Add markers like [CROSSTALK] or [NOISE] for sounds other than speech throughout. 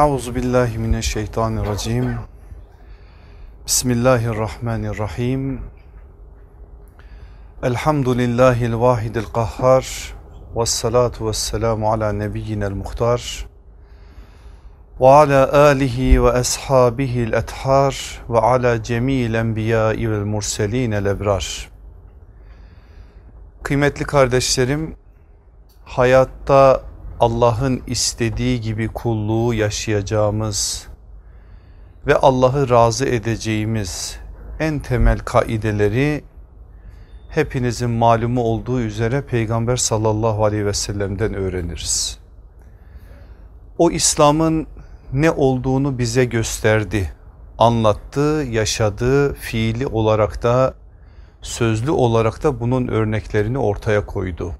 Euzu billahi mineşşeytanirracim. Bismillahirrahmanirrahim. Elhamdülillahil vahidil kahhar. Ves salatu ves selamu ala nebiyyinel muhtar. Ve ala alihi ve ashabihil ethar ve ala cemil enbiyai vel murselinel ebrar. Kıymetli kardeşlerim, hayatta Allah'ın istediği gibi kulluğu yaşayacağımız ve Allah'ı razı edeceğimiz en temel kaideleri hepinizin malumu olduğu üzere Peygamber sallallahu aleyhi ve sellem'den öğreniriz. O İslam'ın ne olduğunu bize gösterdi, anlattı, yaşadı, fiili olarak da sözlü olarak da bunun örneklerini ortaya koydu.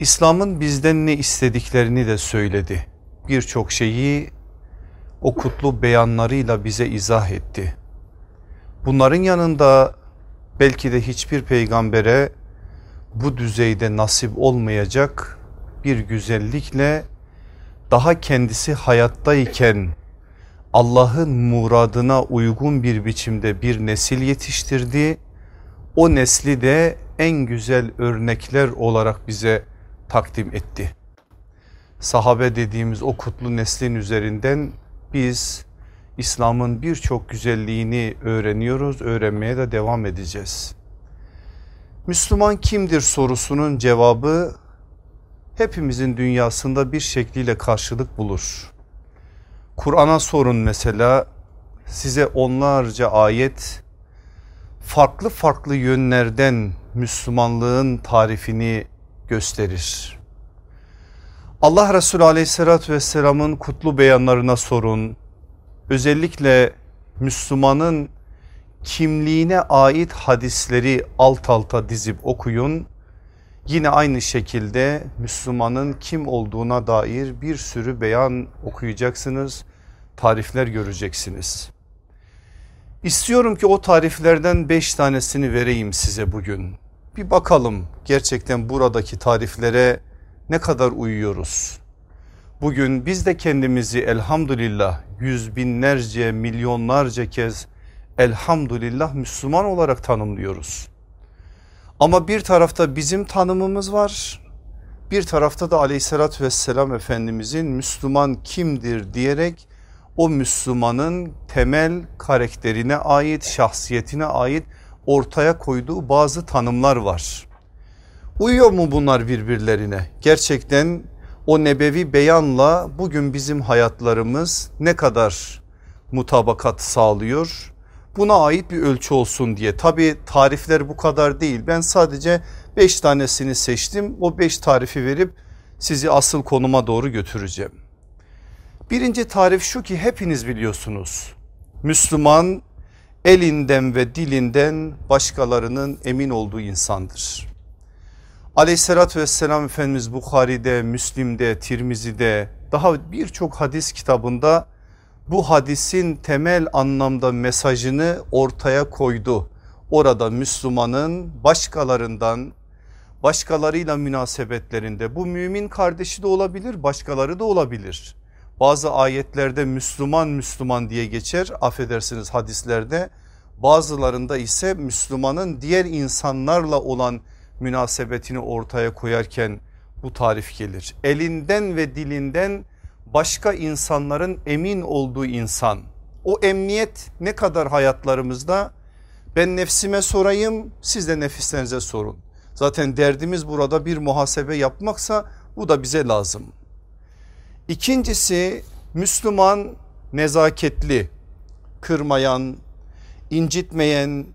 İslam'ın bizden ne istediklerini de söyledi. Birçok şeyi o kutlu beyanlarıyla bize izah etti. Bunların yanında belki de hiçbir peygambere bu düzeyde nasip olmayacak bir güzellikle daha kendisi hayattayken Allah'ın muradına uygun bir biçimde bir nesil yetiştirdi. O nesli de en güzel örnekler olarak bize takdim etti. Sahabe dediğimiz o kutlu neslin üzerinden biz İslam'ın birçok güzelliğini öğreniyoruz, öğrenmeye de devam edeceğiz. Müslüman kimdir sorusunun cevabı hepimizin dünyasında bir şekliyle karşılık bulur. Kur'an'a sorun mesela size onlarca ayet farklı farklı yönlerden Müslümanlığın tarifini gösterir. Allah Resulü aleyhissalatü vesselamın kutlu beyanlarına sorun. Özellikle Müslümanın kimliğine ait hadisleri alt alta dizip okuyun. Yine aynı şekilde Müslümanın kim olduğuna dair bir sürü beyan okuyacaksınız. Tarifler göreceksiniz. İstiyorum ki o tariflerden beş tanesini vereyim size bugün. Bir bakalım gerçekten buradaki tariflere ne kadar uyuyoruz? Bugün biz de kendimizi elhamdülillah yüz binlerce milyonlarca kez elhamdülillah Müslüman olarak tanımlıyoruz. Ama bir tarafta bizim tanımımız var bir tarafta da aleyhissalatü vesselam Efendimizin Müslüman kimdir diyerek o Müslümanın temel karakterine ait şahsiyetine ait ortaya koyduğu bazı tanımlar var. Uyuyor mu bunlar birbirlerine? Gerçekten o nebevi beyanla bugün bizim hayatlarımız ne kadar mutabakat sağlıyor? Buna ait bir ölçü olsun diye. Tabi tarifler bu kadar değil. Ben sadece 5 tanesini seçtim. O 5 tarifi verip sizi asıl konuma doğru götüreceğim. Birinci tarif şu ki hepiniz biliyorsunuz. Müslüman elinden ve dilinden başkalarının emin olduğu insandır. Aleyhissalatü vesselam Efendimiz Bukhari'de, Müslim'de, Tirmizi'de daha birçok hadis kitabında bu hadisin temel anlamda mesajını ortaya koydu. Orada Müslümanın başkalarından başkalarıyla münasebetlerinde bu mümin kardeşi de olabilir başkaları da olabilir bazı ayetlerde Müslüman Müslüman diye geçer affedersiniz hadislerde. Bazılarında ise Müslümanın diğer insanlarla olan münasebetini ortaya koyarken bu tarif gelir. Elinden ve dilinden başka insanların emin olduğu insan. O emniyet ne kadar hayatlarımızda? Ben nefsime sorayım siz de nefislerinize sorun. Zaten derdimiz burada bir muhasebe yapmaksa bu da bize lazım. İkincisi Müslüman nezaketli, kırmayan, incitmeyen,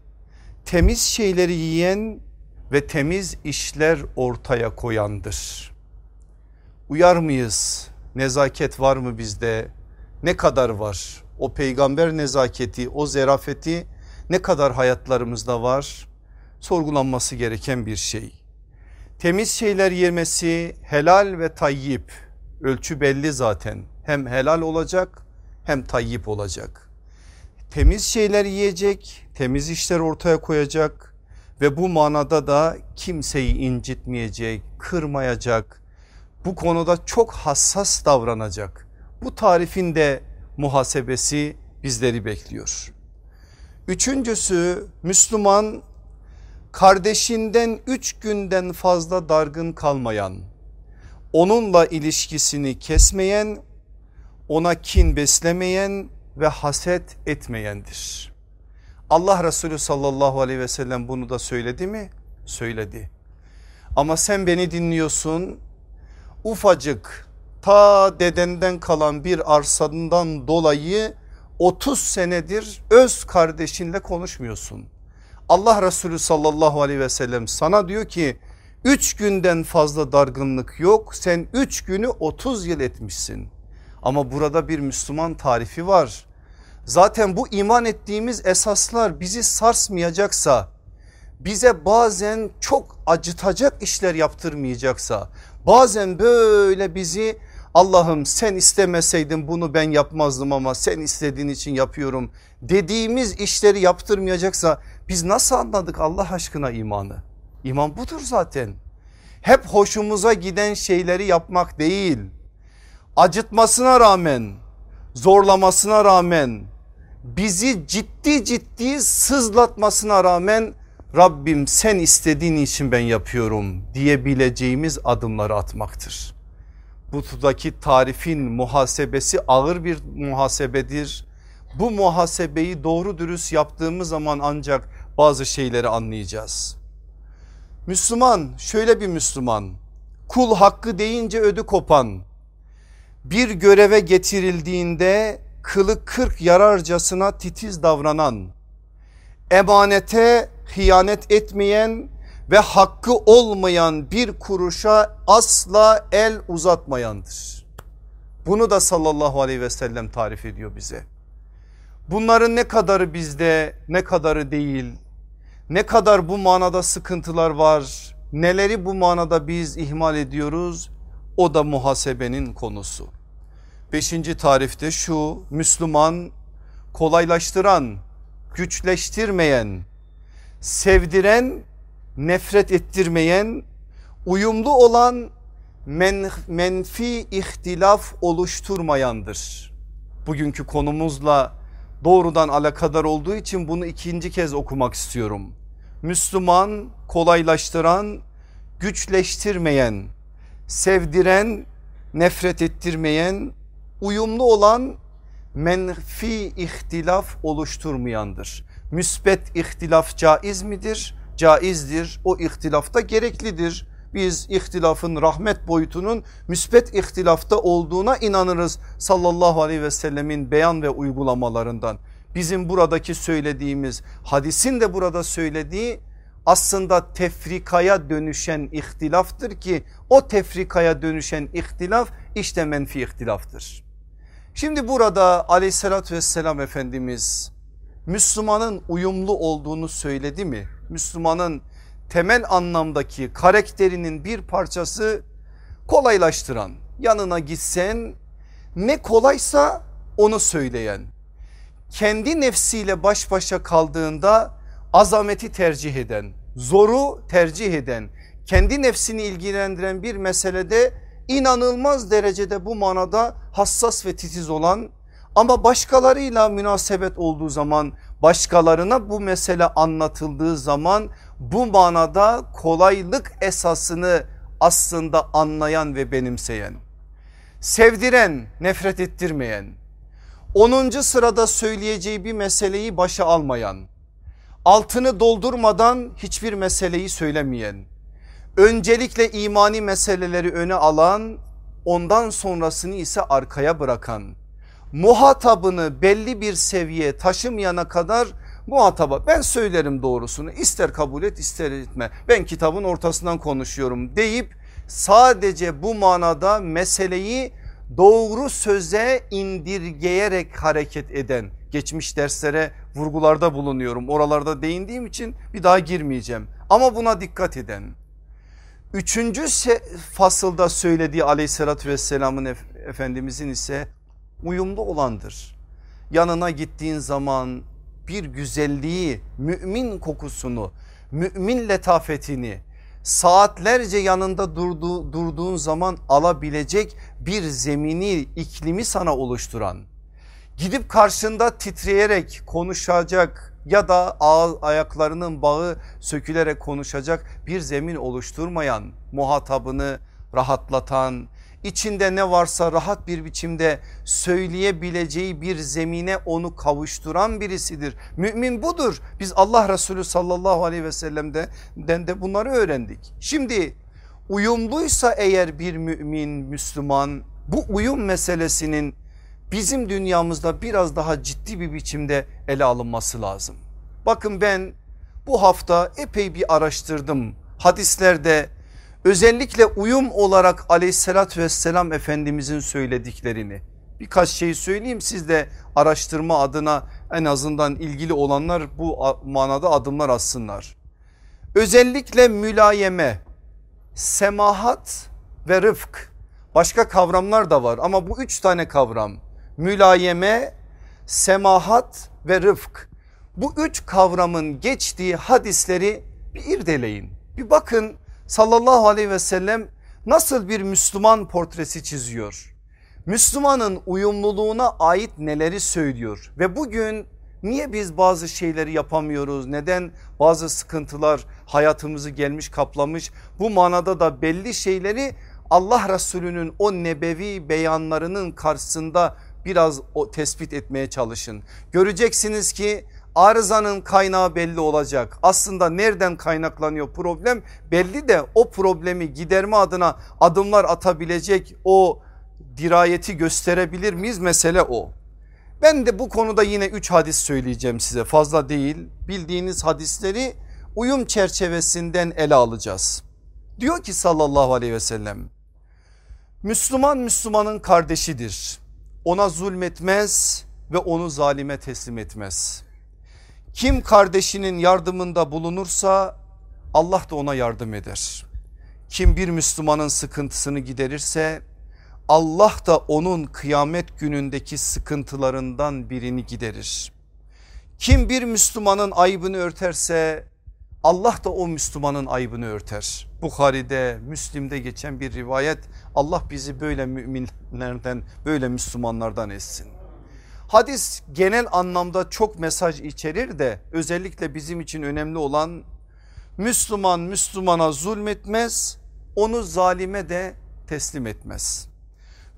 temiz şeyleri yiyen ve temiz işler ortaya koyandır. Uyar mıyız? Nezaket var mı bizde? Ne kadar var? O peygamber nezaketi, o zerafeti ne kadar hayatlarımızda var? Sorgulanması gereken bir şey. Temiz şeyler yemesi helal ve tayyip Ölçü belli zaten. Hem helal olacak hem tayyip olacak. Temiz şeyler yiyecek, temiz işler ortaya koyacak ve bu manada da kimseyi incitmeyecek, kırmayacak. Bu konuda çok hassas davranacak. Bu tarifin de muhasebesi bizleri bekliyor. Üçüncüsü Müslüman kardeşinden üç günden fazla dargın kalmayan, onunla ilişkisini kesmeyen, ona kin beslemeyen ve haset etmeyendir. Allah Resulü sallallahu aleyhi ve sellem bunu da söyledi mi? Söyledi. Ama sen beni dinliyorsun ufacık ta dedenden kalan bir arsandan dolayı 30 senedir öz kardeşinle konuşmuyorsun. Allah Resulü sallallahu aleyhi ve sellem sana diyor ki 3 günden fazla dargınlık yok sen 3 günü 30 yıl etmişsin. Ama burada bir Müslüman tarifi var. Zaten bu iman ettiğimiz esaslar bizi sarsmayacaksa bize bazen çok acıtacak işler yaptırmayacaksa bazen böyle bizi Allah'ım sen istemeseydin bunu ben yapmazdım ama sen istediğin için yapıyorum dediğimiz işleri yaptırmayacaksa biz nasıl anladık Allah aşkına imanı? İman budur zaten. Hep hoşumuza giden şeyleri yapmak değil. Acıtmasına rağmen, zorlamasına rağmen, bizi ciddi ciddi sızlatmasına rağmen Rabbim sen istediğin için ben yapıyorum diyebileceğimiz adımları atmaktır. Butudaki tarifin muhasebesi ağır bir muhasebedir. Bu muhasebeyi doğru dürüst yaptığımız zaman ancak bazı şeyleri anlayacağız. Müslüman şöyle bir Müslüman kul hakkı deyince ödü kopan bir göreve getirildiğinde kılı kırk yararcasına titiz davranan emanete hıyanet etmeyen ve hakkı olmayan bir kuruşa asla el uzatmayandır. Bunu da sallallahu aleyhi ve sellem tarif ediyor bize. Bunların ne kadarı bizde ne kadarı değil ne kadar bu manada sıkıntılar var neleri bu manada biz ihmal ediyoruz o da muhasebenin konusu. Beşinci tarifte şu Müslüman kolaylaştıran güçleştirmeyen sevdiren nefret ettirmeyen uyumlu olan men, menfi ihtilaf oluşturmayandır. Bugünkü konumuzla doğrudan alakadar olduğu için bunu ikinci kez okumak istiyorum. Müslüman kolaylaştıran, güçleştirmeyen, sevdiren, nefret ettirmeyen, uyumlu olan menfi ihtilaf oluşturmayandır. Müsbet ihtilaf caiz midir? Caizdir. O ihtilaf da gereklidir. Biz ihtilafın rahmet boyutunun müsbet ihtilafta olduğuna inanırız sallallahu aleyhi ve sellemin beyan ve uygulamalarından. Bizim buradaki söylediğimiz hadisin de burada söylediği aslında tefrikaya dönüşen ihtilaftır ki o tefrikaya dönüşen ihtilaf işte menfi ihtilaftır. Şimdi burada aleyhissalatü vesselam Efendimiz Müslümanın uyumlu olduğunu söyledi mi? Müslümanın temel anlamdaki karakterinin bir parçası kolaylaştıran yanına gitsen ne kolaysa onu söyleyen kendi nefsiyle baş başa kaldığında azameti tercih eden zoru tercih eden kendi nefsini ilgilendiren bir meselede inanılmaz derecede bu manada hassas ve titiz olan ama başkalarıyla münasebet olduğu zaman başkalarına bu mesele anlatıldığı zaman bu manada kolaylık esasını aslında anlayan ve benimseyen, sevdiren, nefret ettirmeyen, 10. sırada söyleyeceği bir meseleyi başa almayan, altını doldurmadan hiçbir meseleyi söylemeyen, öncelikle imani meseleleri öne alan, ondan sonrasını ise arkaya bırakan, muhatabını belli bir seviyeye taşımayana kadar muhataba ben söylerim doğrusunu ister kabul et ister etme ben kitabın ortasından konuşuyorum deyip sadece bu manada meseleyi doğru söze indirgeyerek hareket eden geçmiş derslere vurgularda bulunuyorum. Oralarda değindiğim için bir daha girmeyeceğim. Ama buna dikkat eden üçüncü fasılda söylediği aleyhissalatü vesselamın efendimizin ise uyumlu olandır. Yanına gittiğin zaman bir güzelliği, mümin kokusunu, mümin letafetini, saatlerce yanında durduğu, durduğun zaman alabilecek bir zemini iklimi sana oluşturan gidip karşında titreyerek konuşacak ya da ağız, ayaklarının bağı sökülerek konuşacak bir zemin oluşturmayan muhatabını rahatlatan içinde ne varsa rahat bir biçimde söyleyebileceği bir zemine onu kavuşturan birisidir. Mümin budur. Biz Allah Resulü sallallahu aleyhi ve sellem'den de bunları öğrendik. Şimdi uyumluysa eğer bir mümin Müslüman bu uyum meselesinin bizim dünyamızda biraz daha ciddi bir biçimde ele alınması lazım. Bakın ben bu hafta epey bir araştırdım. Hadislerde özellikle uyum olarak aleyhissalatü vesselam efendimizin söylediklerini birkaç şey söyleyeyim siz de araştırma adına en azından ilgili olanlar bu manada adımlar atsınlar. Özellikle mülayeme, semahat ve rıfk başka kavramlar da var ama bu üç tane kavram mülayeme, semahat ve rıfk bu üç kavramın geçtiği hadisleri bir irdeleyin. Bir bakın sallallahu aleyhi ve sellem nasıl bir Müslüman portresi çiziyor? Müslümanın uyumluluğuna ait neleri söylüyor ve bugün niye biz bazı şeyleri yapamıyoruz? Neden bazı sıkıntılar hayatımızı gelmiş kaplamış? Bu manada da belli şeyleri Allah Resulü'nün o nebevi beyanlarının karşısında biraz o tespit etmeye çalışın. Göreceksiniz ki arızanın kaynağı belli olacak. Aslında nereden kaynaklanıyor problem belli de o problemi giderme adına adımlar atabilecek o dirayeti gösterebilir miyiz mesele o. Ben de bu konuda yine 3 hadis söyleyeceğim size fazla değil bildiğiniz hadisleri uyum çerçevesinden ele alacağız. Diyor ki sallallahu aleyhi ve sellem Müslüman Müslümanın kardeşidir ona zulmetmez ve onu zalime teslim etmez. Kim kardeşinin yardımında bulunursa Allah da ona yardım eder. Kim bir Müslümanın sıkıntısını giderirse Allah da onun kıyamet günündeki sıkıntılarından birini giderir. Kim bir Müslümanın ayıbını örterse Allah da o Müslümanın ayıbını örter. Bukhari'de Müslim'de geçen bir rivayet Allah bizi böyle müminlerden böyle Müslümanlardan etsin. Hadis genel anlamda çok mesaj içerir de özellikle bizim için önemli olan Müslüman Müslümana zulmetmez onu zalime de teslim etmez.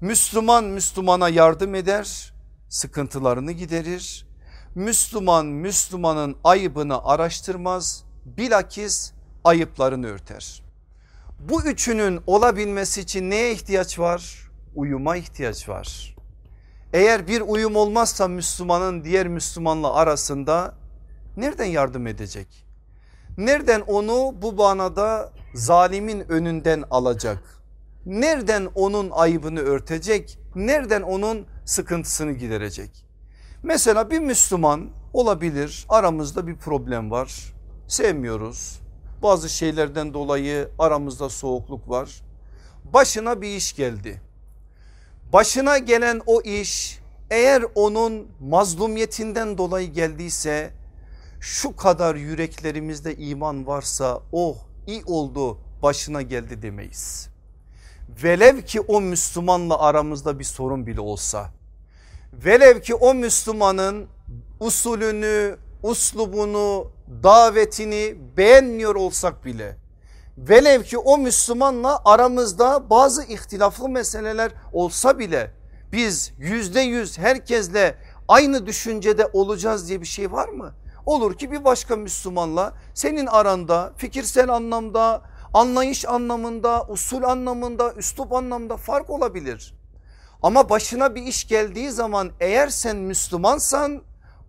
Müslüman Müslümana yardım eder sıkıntılarını giderir. Müslüman Müslümanın ayıbını araştırmaz bilakis ayıplarını örter. Bu üçünün olabilmesi için neye ihtiyaç var? Uyuma ihtiyaç var. Eğer bir uyum olmazsa Müslümanın diğer Müslümanla arasında nereden yardım edecek? Nereden onu bu manada zalimin önünden alacak? Nereden onun ayıbını örtecek? Nereden onun sıkıntısını giderecek? Mesela bir Müslüman olabilir aramızda bir problem var sevmiyoruz. Bazı şeylerden dolayı aramızda soğukluk var. Başına bir iş geldi. Başına gelen o iş eğer onun mazlumiyetinden dolayı geldiyse şu kadar yüreklerimizde iman varsa oh iyi oldu başına geldi demeyiz. Velev ki o Müslümanla aramızda bir sorun bile olsa velev ki o Müslümanın usulünü uslubunu davetini beğenmiyor olsak bile velev ki o Müslümanla aramızda bazı ihtilaflı meseleler olsa bile biz yüzde yüz herkesle aynı düşüncede olacağız diye bir şey var mı? Olur ki bir başka Müslümanla senin aranda fikirsel anlamda anlayış anlamında usul anlamında üslup anlamda fark olabilir. Ama başına bir iş geldiği zaman eğer sen Müslümansan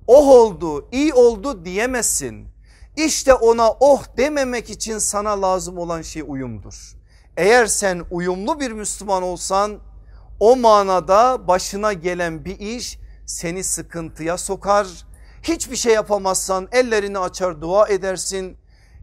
oh oldu iyi oldu diyemezsin. İşte ona oh dememek için sana lazım olan şey uyumdur. Eğer sen uyumlu bir Müslüman olsan o manada başına gelen bir iş seni sıkıntıya sokar. Hiçbir şey yapamazsan ellerini açar dua edersin.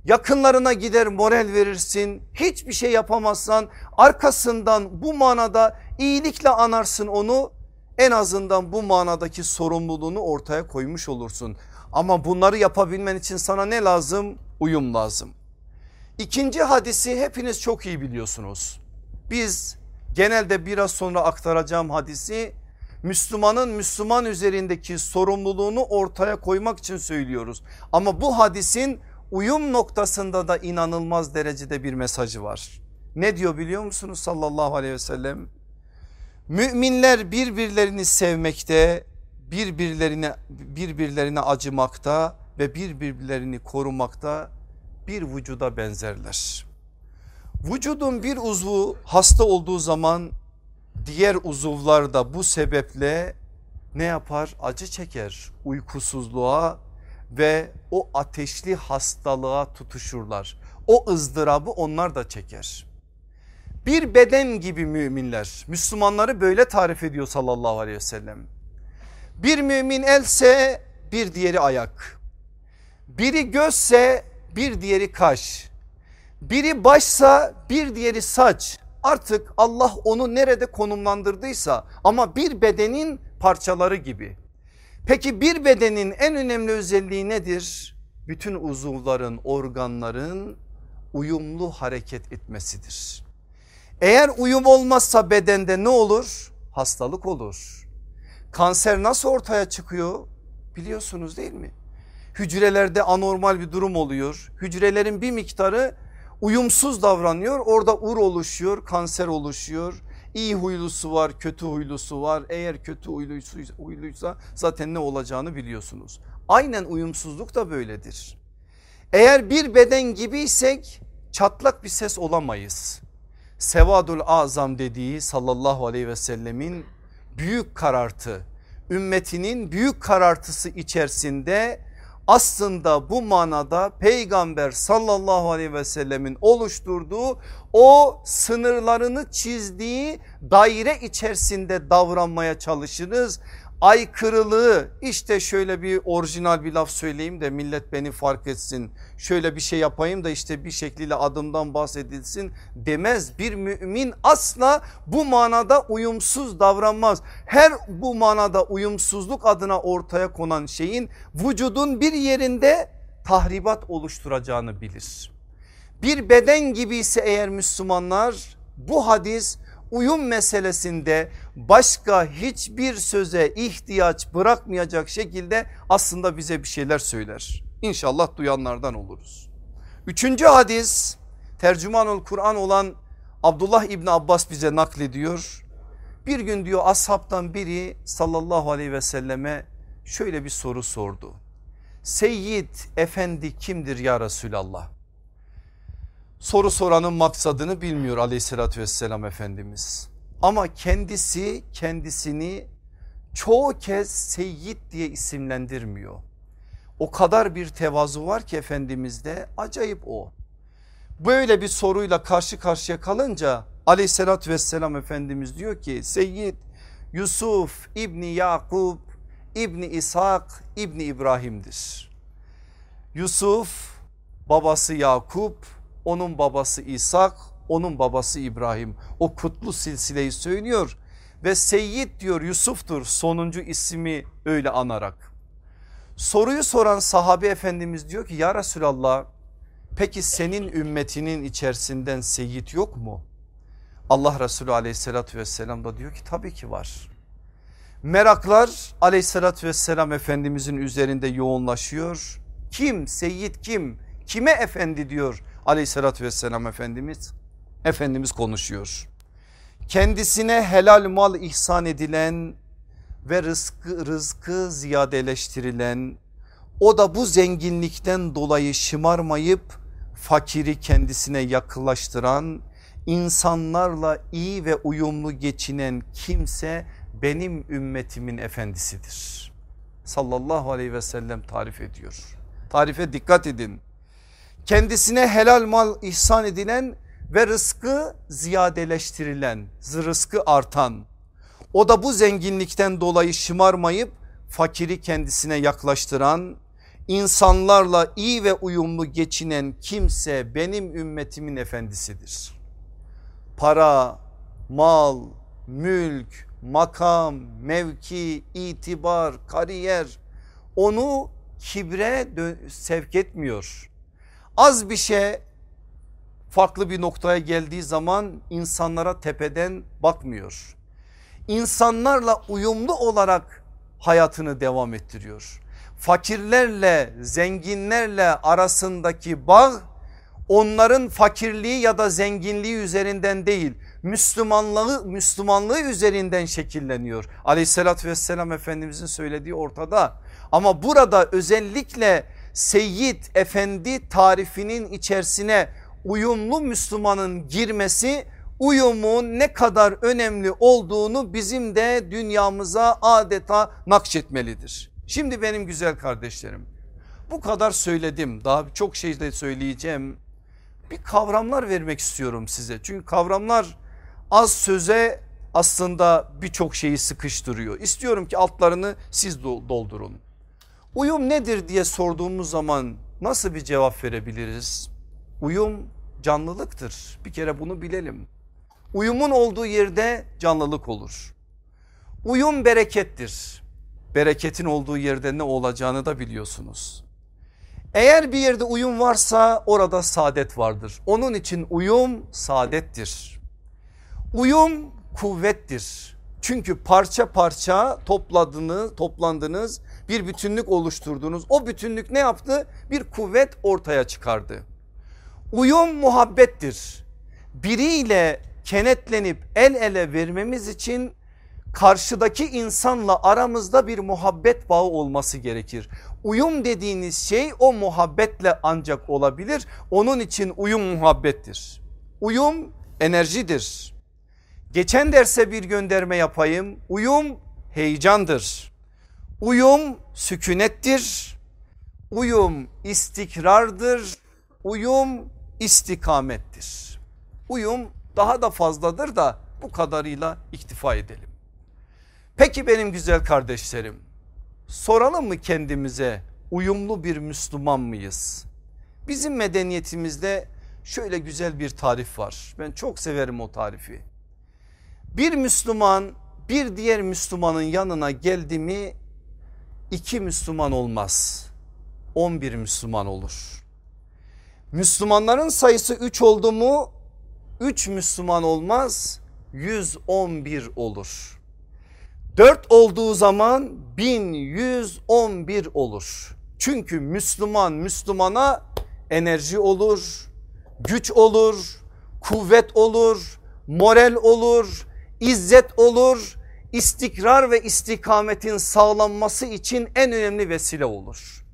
Yakınlarına gider moral verirsin. Hiçbir şey yapamazsan arkasından bu manada iyilikle anarsın onu en azından bu manadaki sorumluluğunu ortaya koymuş olursun. Ama bunları yapabilmen için sana ne lazım? Uyum lazım. İkinci hadisi hepiniz çok iyi biliyorsunuz. Biz genelde biraz sonra aktaracağım hadisi Müslümanın Müslüman üzerindeki sorumluluğunu ortaya koymak için söylüyoruz. Ama bu hadisin uyum noktasında da inanılmaz derecede bir mesajı var. Ne diyor biliyor musunuz sallallahu aleyhi ve sellem? Müminler birbirlerini sevmekte, birbirlerine birbirlerine acımakta ve birbirlerini korumakta bir vücuda benzerler. Vücudun bir uzvu hasta olduğu zaman diğer uzuvlar da bu sebeple ne yapar? Acı çeker, uykusuzluğa ve o ateşli hastalığa tutuşurlar. O ızdırabı onlar da çeker. Bir beden gibi müminler Müslümanları böyle tarif ediyor sallallahu aleyhi ve sellem. Bir mümin else bir diğeri ayak. Biri gözse bir diğeri kaş. Biri başsa bir diğeri saç. Artık Allah onu nerede konumlandırdıysa ama bir bedenin parçaları gibi. Peki bir bedenin en önemli özelliği nedir? Bütün uzuvların, organların uyumlu hareket etmesidir. Eğer uyum olmazsa bedende ne olur? Hastalık olur. Kanser nasıl ortaya çıkıyor? Biliyorsunuz değil mi? Hücrelerde anormal bir durum oluyor. Hücrelerin bir miktarı uyumsuz davranıyor. Orada ur oluşuyor, kanser oluşuyor. İyi huylusu var, kötü huylusu var. Eğer kötü huyluysa, zaten ne olacağını biliyorsunuz. Aynen uyumsuzluk da böyledir. Eğer bir beden gibiysek çatlak bir ses olamayız. Sevadul Azam dediği sallallahu aleyhi ve sellemin büyük karartı ümmetinin büyük karartısı içerisinde aslında bu manada peygamber sallallahu aleyhi ve sellemin oluşturduğu o sınırlarını çizdiği daire içerisinde davranmaya çalışırız aykırılığı işte şöyle bir orijinal bir laf söyleyeyim de millet beni fark etsin. Şöyle bir şey yapayım da işte bir şekliyle adımdan bahsedilsin demez. Bir mümin asla bu manada uyumsuz davranmaz. Her bu manada uyumsuzluk adına ortaya konan şeyin vücudun bir yerinde tahribat oluşturacağını bilir. Bir beden gibi ise eğer Müslümanlar bu hadis uyum meselesinde başka hiçbir söze ihtiyaç bırakmayacak şekilde aslında bize bir şeyler söyler. İnşallah duyanlardan oluruz. Üçüncü hadis tercümanul Kur'an olan Abdullah İbni Abbas bize naklediyor. Bir gün diyor ashabtan biri sallallahu aleyhi ve selleme şöyle bir soru sordu. Seyyid efendi kimdir ya Resulallah? Soru soranın maksadını bilmiyor aleyhissalatü vesselam Efendimiz. Ama kendisi kendisini çoğu kez seyyid diye isimlendirmiyor. O kadar bir tevazu var ki Efendimiz'de acayip o. Böyle bir soruyla karşı karşıya kalınca aleyhissalatü vesselam Efendimiz diyor ki Seyyid Yusuf İbni Yakub İbni İshak İbni İbrahim'dir. Yusuf babası Yakup onun babası İshak, onun babası İbrahim. O kutlu silsileyi söylüyor ve Seyyid diyor Yusuf'tur sonuncu ismi öyle anarak. Soruyu soran sahabe efendimiz diyor ki ya Resulallah peki senin ümmetinin içerisinden Seyyid yok mu? Allah Resulü aleyhissalatü vesselam da diyor ki tabii ki var. Meraklar aleyhissalatü vesselam efendimizin üzerinde yoğunlaşıyor. Kim Seyyid kim? Kime efendi diyor aleyhissalatü vesselam Efendimiz. Efendimiz konuşuyor. Kendisine helal mal ihsan edilen ve rızkı, rızkı ziyadeleştirilen o da bu zenginlikten dolayı şımarmayıp fakiri kendisine yaklaştıran insanlarla iyi ve uyumlu geçinen kimse benim ümmetimin efendisidir. Sallallahu aleyhi ve sellem tarif ediyor. Tarife dikkat edin kendisine helal mal ihsan edilen ve rızkı ziyadeleştirilen rızkı artan o da bu zenginlikten dolayı şımarmayıp fakiri kendisine yaklaştıran insanlarla iyi ve uyumlu geçinen kimse benim ümmetimin efendisidir. Para, mal, mülk, makam, mevki, itibar, kariyer onu kibre sevk etmiyor az bir şey farklı bir noktaya geldiği zaman insanlara tepeden bakmıyor. İnsanlarla uyumlu olarak hayatını devam ettiriyor. Fakirlerle zenginlerle arasındaki bağ onların fakirliği ya da zenginliği üzerinden değil Müslümanlığı Müslümanlığı üzerinden şekilleniyor. Aleyhissalatü vesselam Efendimizin söylediği ortada. Ama burada özellikle Seyyid Efendi tarifinin içerisine uyumlu Müslümanın girmesi uyumun ne kadar önemli olduğunu bizim de dünyamıza adeta nakşetmelidir. Şimdi benim güzel kardeşlerim bu kadar söyledim daha çok şey de söyleyeceğim. Bir kavramlar vermek istiyorum size çünkü kavramlar az söze aslında birçok şeyi sıkıştırıyor. İstiyorum ki altlarını siz doldurun. Uyum nedir diye sorduğumuz zaman nasıl bir cevap verebiliriz? Uyum canlılıktır. Bir kere bunu bilelim. Uyumun olduğu yerde canlılık olur. Uyum berekettir. Bereketin olduğu yerde ne olacağını da biliyorsunuz. Eğer bir yerde uyum varsa orada saadet vardır. Onun için uyum saadettir. Uyum kuvvettir. Çünkü parça parça topladığınız, toplandınız, bir bütünlük oluşturdunuz. O bütünlük ne yaptı? Bir kuvvet ortaya çıkardı. Uyum muhabbettir. Biriyle kenetlenip el ele vermemiz için karşıdaki insanla aramızda bir muhabbet bağı olması gerekir. Uyum dediğiniz şey o muhabbetle ancak olabilir. Onun için uyum muhabbettir. Uyum enerjidir. Geçen derse bir gönderme yapayım. Uyum heyecandır. Uyum sükunettir. Uyum istikrardır. Uyum istikamettir. Uyum daha da fazladır da bu kadarıyla iktifa edelim. Peki benim güzel kardeşlerim soralım mı kendimize uyumlu bir Müslüman mıyız? Bizim medeniyetimizde şöyle güzel bir tarif var. Ben çok severim o tarifi. Bir Müslüman bir diğer Müslümanın yanına geldi mi iki Müslüman olmaz. 11 Müslüman olur. Müslümanların sayısı 3 oldu mu 3 Müslüman olmaz 111 olur. 4 olduğu zaman 1111 olur. Çünkü Müslüman Müslümana enerji olur, güç olur, kuvvet olur, moral olur, izzet olur, istikrar ve istikametin sağlanması için en önemli vesile olur.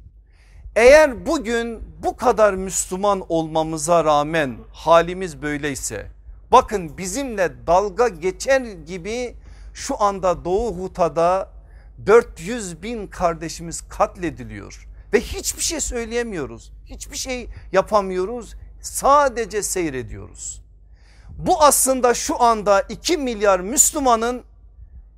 Eğer bugün bu kadar Müslüman olmamıza rağmen halimiz böyleyse bakın bizimle dalga geçer gibi şu anda Doğu Huta'da 400 bin kardeşimiz katlediliyor ve hiçbir şey söyleyemiyoruz. Hiçbir şey yapamıyoruz sadece seyrediyoruz. Bu aslında şu anda 2 milyar Müslümanın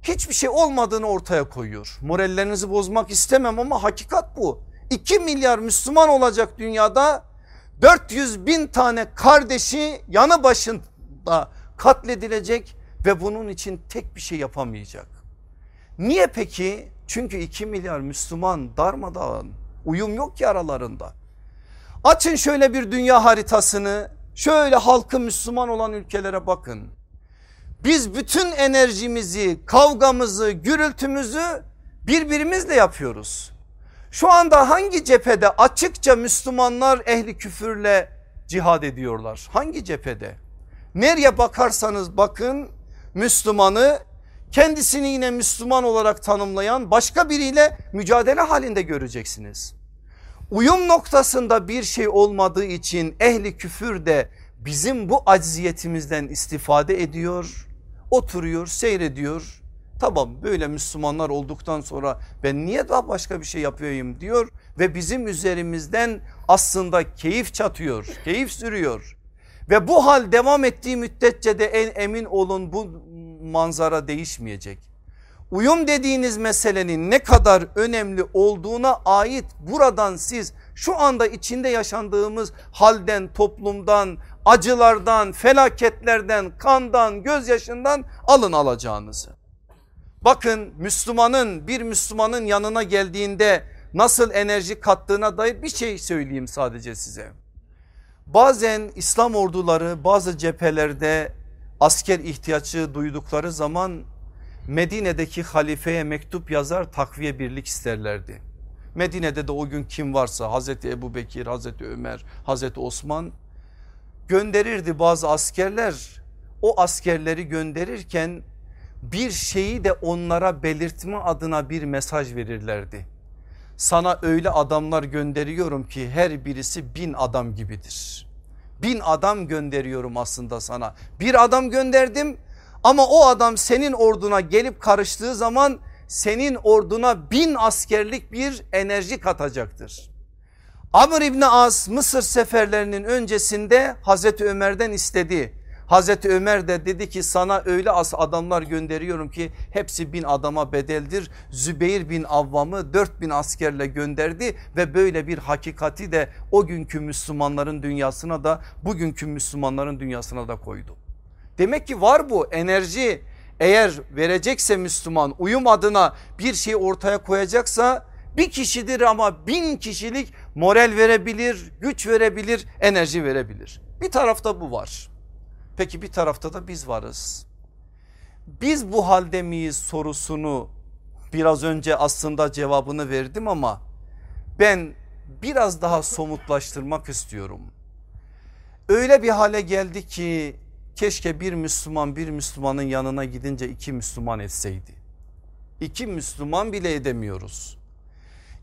hiçbir şey olmadığını ortaya koyuyor. Morallerinizi bozmak istemem ama hakikat bu. 2 milyar Müslüman olacak dünyada 400 bin tane kardeşi yanı başında katledilecek ve bunun için tek bir şey yapamayacak. Niye peki? Çünkü 2 milyar Müslüman darmadağın uyum yok ki aralarında. Açın şöyle bir dünya haritasını şöyle halkı Müslüman olan ülkelere bakın. Biz bütün enerjimizi, kavgamızı, gürültümüzü birbirimizle yapıyoruz. Şu anda hangi cephede açıkça Müslümanlar ehli küfürle cihad ediyorlar? Hangi cephede? Nereye bakarsanız bakın Müslümanı kendisini yine Müslüman olarak tanımlayan başka biriyle mücadele halinde göreceksiniz. Uyum noktasında bir şey olmadığı için ehli küfür de bizim bu acziyetimizden istifade ediyor oturuyor seyrediyor. Tamam böyle Müslümanlar olduktan sonra ben niye daha başka bir şey yapıyorum diyor ve bizim üzerimizden aslında keyif çatıyor, keyif sürüyor. Ve bu hal devam ettiği müddetçe de en emin olun bu manzara değişmeyecek. Uyum dediğiniz meselenin ne kadar önemli olduğuna ait buradan siz şu anda içinde yaşandığımız halden, toplumdan, acılardan, felaketlerden, kandan, gözyaşından alın alacağınızı. Bakın Müslümanın bir Müslümanın yanına geldiğinde nasıl enerji kattığına dair bir şey söyleyeyim sadece size. Bazen İslam orduları bazı cephelerde asker ihtiyacı duydukları zaman Medine'deki halifeye mektup yazar takviye birlik isterlerdi. Medine'de de o gün kim varsa Hazreti Ebu Bekir, Hazreti Ömer, Hazreti Osman gönderirdi bazı askerler. O askerleri gönderirken bir şeyi de onlara belirtme adına bir mesaj verirlerdi. Sana öyle adamlar gönderiyorum ki her birisi bin adam gibidir. Bin adam gönderiyorum aslında sana. Bir adam gönderdim ama o adam senin orduna gelip karıştığı zaman senin orduna bin askerlik bir enerji katacaktır. Amr İbni As Mısır seferlerinin öncesinde Hazreti Ömer'den istedi. Hazreti Ömer de dedi ki sana öyle as adamlar gönderiyorum ki hepsi bin adama bedeldir. Zübeyir bin Avvam'ı dört bin askerle gönderdi ve böyle bir hakikati de o günkü Müslümanların dünyasına da bugünkü Müslümanların dünyasına da koydu. Demek ki var bu enerji eğer verecekse Müslüman uyum adına bir şey ortaya koyacaksa bir kişidir ama bin kişilik moral verebilir, güç verebilir, enerji verebilir. Bir tarafta bu var. Peki bir tarafta da biz varız. Biz bu halde miyiz sorusunu biraz önce aslında cevabını verdim ama ben biraz daha somutlaştırmak istiyorum. Öyle bir hale geldi ki keşke bir Müslüman bir Müslümanın yanına gidince iki Müslüman etseydi. İki Müslüman bile edemiyoruz.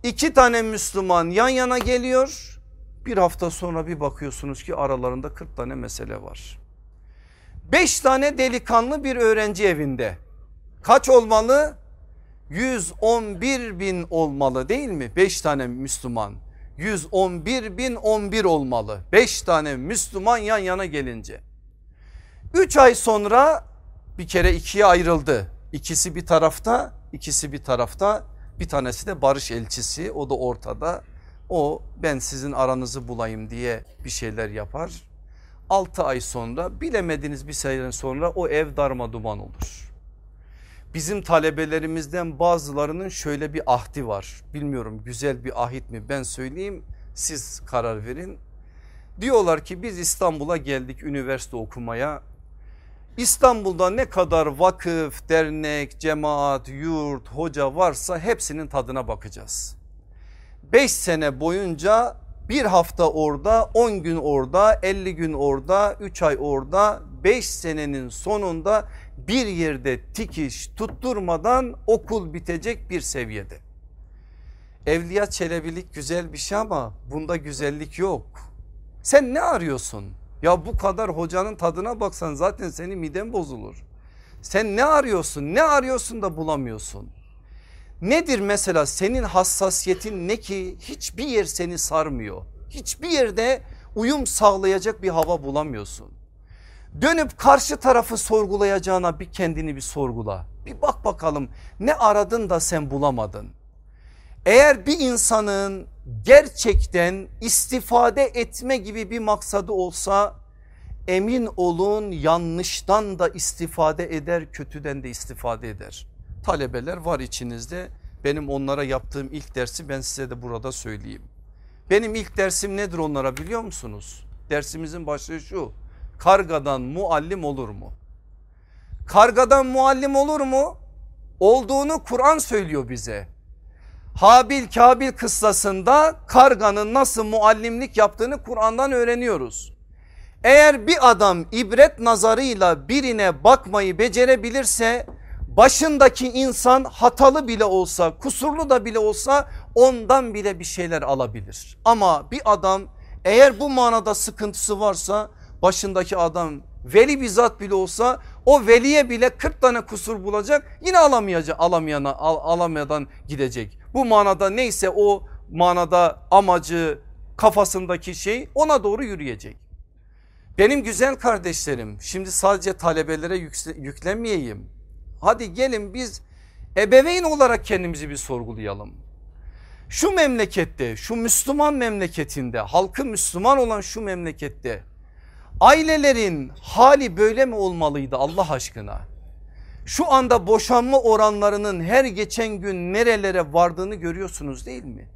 İki tane Müslüman yan yana geliyor bir hafta sonra bir bakıyorsunuz ki aralarında 40 tane mesele var. 5 tane delikanlı bir öğrenci evinde. Kaç olmalı? 111 bin olmalı değil mi? 5 tane Müslüman. 111 bin 11 olmalı. 5 tane Müslüman yan yana gelince. 3 ay sonra bir kere ikiye ayrıldı. İkisi bir tarafta ikisi bir tarafta bir tanesi de barış elçisi o da ortada. O ben sizin aranızı bulayım diye bir şeyler yapar 6 ay sonra bilemediğiniz bir sene sonra o ev darma duman olur. Bizim talebelerimizden bazılarının şöyle bir ahdi var. Bilmiyorum güzel bir ahit mi ben söyleyeyim siz karar verin. Diyorlar ki biz İstanbul'a geldik üniversite okumaya. İstanbul'da ne kadar vakıf, dernek, cemaat, yurt, hoca varsa hepsinin tadına bakacağız. 5 sene boyunca bir hafta orada 10 gün orada 50 gün orada 3 ay orada 5 senenin sonunda bir yerde tikiş tutturmadan okul bitecek bir seviyede. Evliya çelebilik güzel bir şey ama bunda güzellik yok. Sen ne arıyorsun? Ya bu kadar hocanın tadına baksan zaten senin miden bozulur. Sen ne arıyorsun? Ne arıyorsun da bulamıyorsun? Nedir mesela senin hassasiyetin ne ki hiçbir yer seni sarmıyor. Hiçbir yerde uyum sağlayacak bir hava bulamıyorsun. Dönüp karşı tarafı sorgulayacağına bir kendini bir sorgula. Bir bak bakalım ne aradın da sen bulamadın. Eğer bir insanın gerçekten istifade etme gibi bir maksadı olsa emin olun yanlıştan da istifade eder kötüden de istifade eder talebeler var içinizde. Benim onlara yaptığım ilk dersi ben size de burada söyleyeyim. Benim ilk dersim nedir onlara biliyor musunuz? Dersimizin başlığı şu. Kargadan muallim olur mu? Kargadan muallim olur mu? Olduğunu Kur'an söylüyor bize. Habil Kabil kıssasında karganın nasıl muallimlik yaptığını Kur'an'dan öğreniyoruz. Eğer bir adam ibret nazarıyla birine bakmayı becerebilirse başındaki insan hatalı bile olsa kusurlu da bile olsa ondan bile bir şeyler alabilir. Ama bir adam eğer bu manada sıkıntısı varsa başındaki adam veli bir zat bile olsa o veliye bile 40 tane kusur bulacak yine alamayacak alamayana al, alamayadan gidecek. Bu manada neyse o manada amacı kafasındaki şey ona doğru yürüyecek. Benim güzel kardeşlerim şimdi sadece talebelere yüklenmeyeyim Hadi gelin biz ebeveyn olarak kendimizi bir sorgulayalım. Şu memlekette şu Müslüman memleketinde halkı Müslüman olan şu memlekette ailelerin hali böyle mi olmalıydı Allah aşkına? Şu anda boşanma oranlarının her geçen gün nerelere vardığını görüyorsunuz değil mi?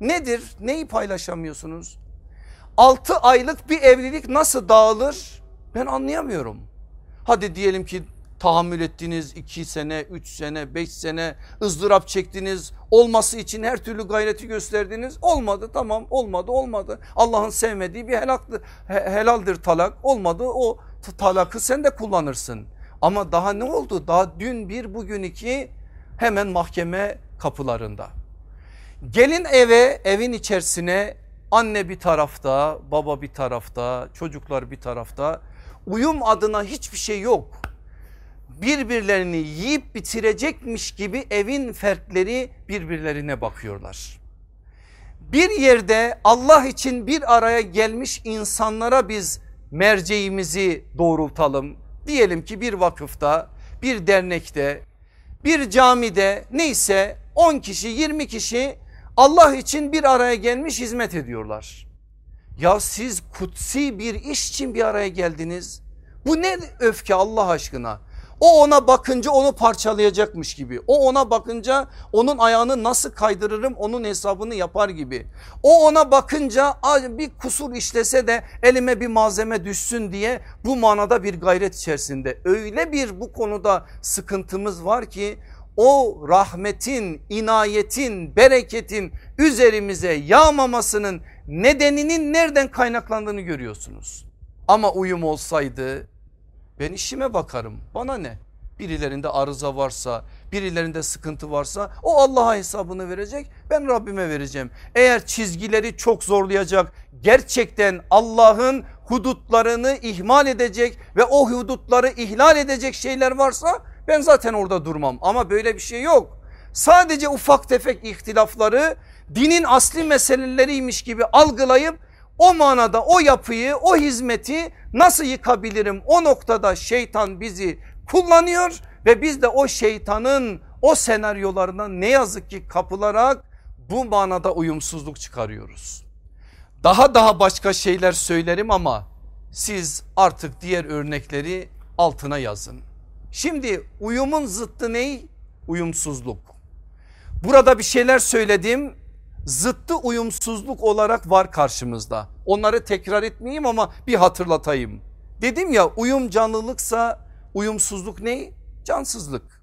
Nedir? Neyi paylaşamıyorsunuz? 6 aylık bir evlilik nasıl dağılır? Ben anlayamıyorum. Hadi diyelim ki tahammül ettiniz 2 sene 3 sene 5 sene ızdırap çektiniz olması için her türlü gayreti gösterdiniz olmadı tamam olmadı olmadı Allah'ın sevmediği bir helaktır, helaldir talak olmadı o talakı sen de kullanırsın ama daha ne oldu daha dün bir bugün iki hemen mahkeme kapılarında gelin eve evin içerisine anne bir tarafta baba bir tarafta çocuklar bir tarafta uyum adına hiçbir şey yok birbirlerini yiyip bitirecekmiş gibi evin fertleri birbirlerine bakıyorlar. Bir yerde Allah için bir araya gelmiş insanlara biz merceğimizi doğrultalım. Diyelim ki bir vakıfta, bir dernekte, bir camide neyse 10 kişi 20 kişi Allah için bir araya gelmiş hizmet ediyorlar. Ya siz kutsi bir iş için bir araya geldiniz. Bu ne öfke Allah aşkına? O ona bakınca onu parçalayacakmış gibi. O ona bakınca onun ayağını nasıl kaydırırım onun hesabını yapar gibi. O ona bakınca bir kusur işlese de elime bir malzeme düşsün diye bu manada bir gayret içerisinde. Öyle bir bu konuda sıkıntımız var ki o rahmetin, inayetin, bereketin üzerimize yağmamasının nedeninin nereden kaynaklandığını görüyorsunuz. Ama uyum olsaydı ben işime bakarım bana ne? Birilerinde arıza varsa birilerinde sıkıntı varsa o Allah'a hesabını verecek ben Rabbime vereceğim. Eğer çizgileri çok zorlayacak gerçekten Allah'ın hudutlarını ihmal edecek ve o hudutları ihlal edecek şeyler varsa ben zaten orada durmam ama böyle bir şey yok. Sadece ufak tefek ihtilafları dinin asli meseleleriymiş gibi algılayıp o manada o yapıyı o hizmeti nasıl yıkabilirim o noktada şeytan bizi kullanıyor ve biz de o şeytanın o senaryolarına ne yazık ki kapılarak bu manada uyumsuzluk çıkarıyoruz. Daha daha başka şeyler söylerim ama siz artık diğer örnekleri altına yazın. Şimdi uyumun zıttı ne? Uyumsuzluk. Burada bir şeyler söyledim zıttı uyumsuzluk olarak var karşımızda. Onları tekrar etmeyeyim ama bir hatırlatayım. Dedim ya uyum canlılıksa uyumsuzluk ne? Cansızlık.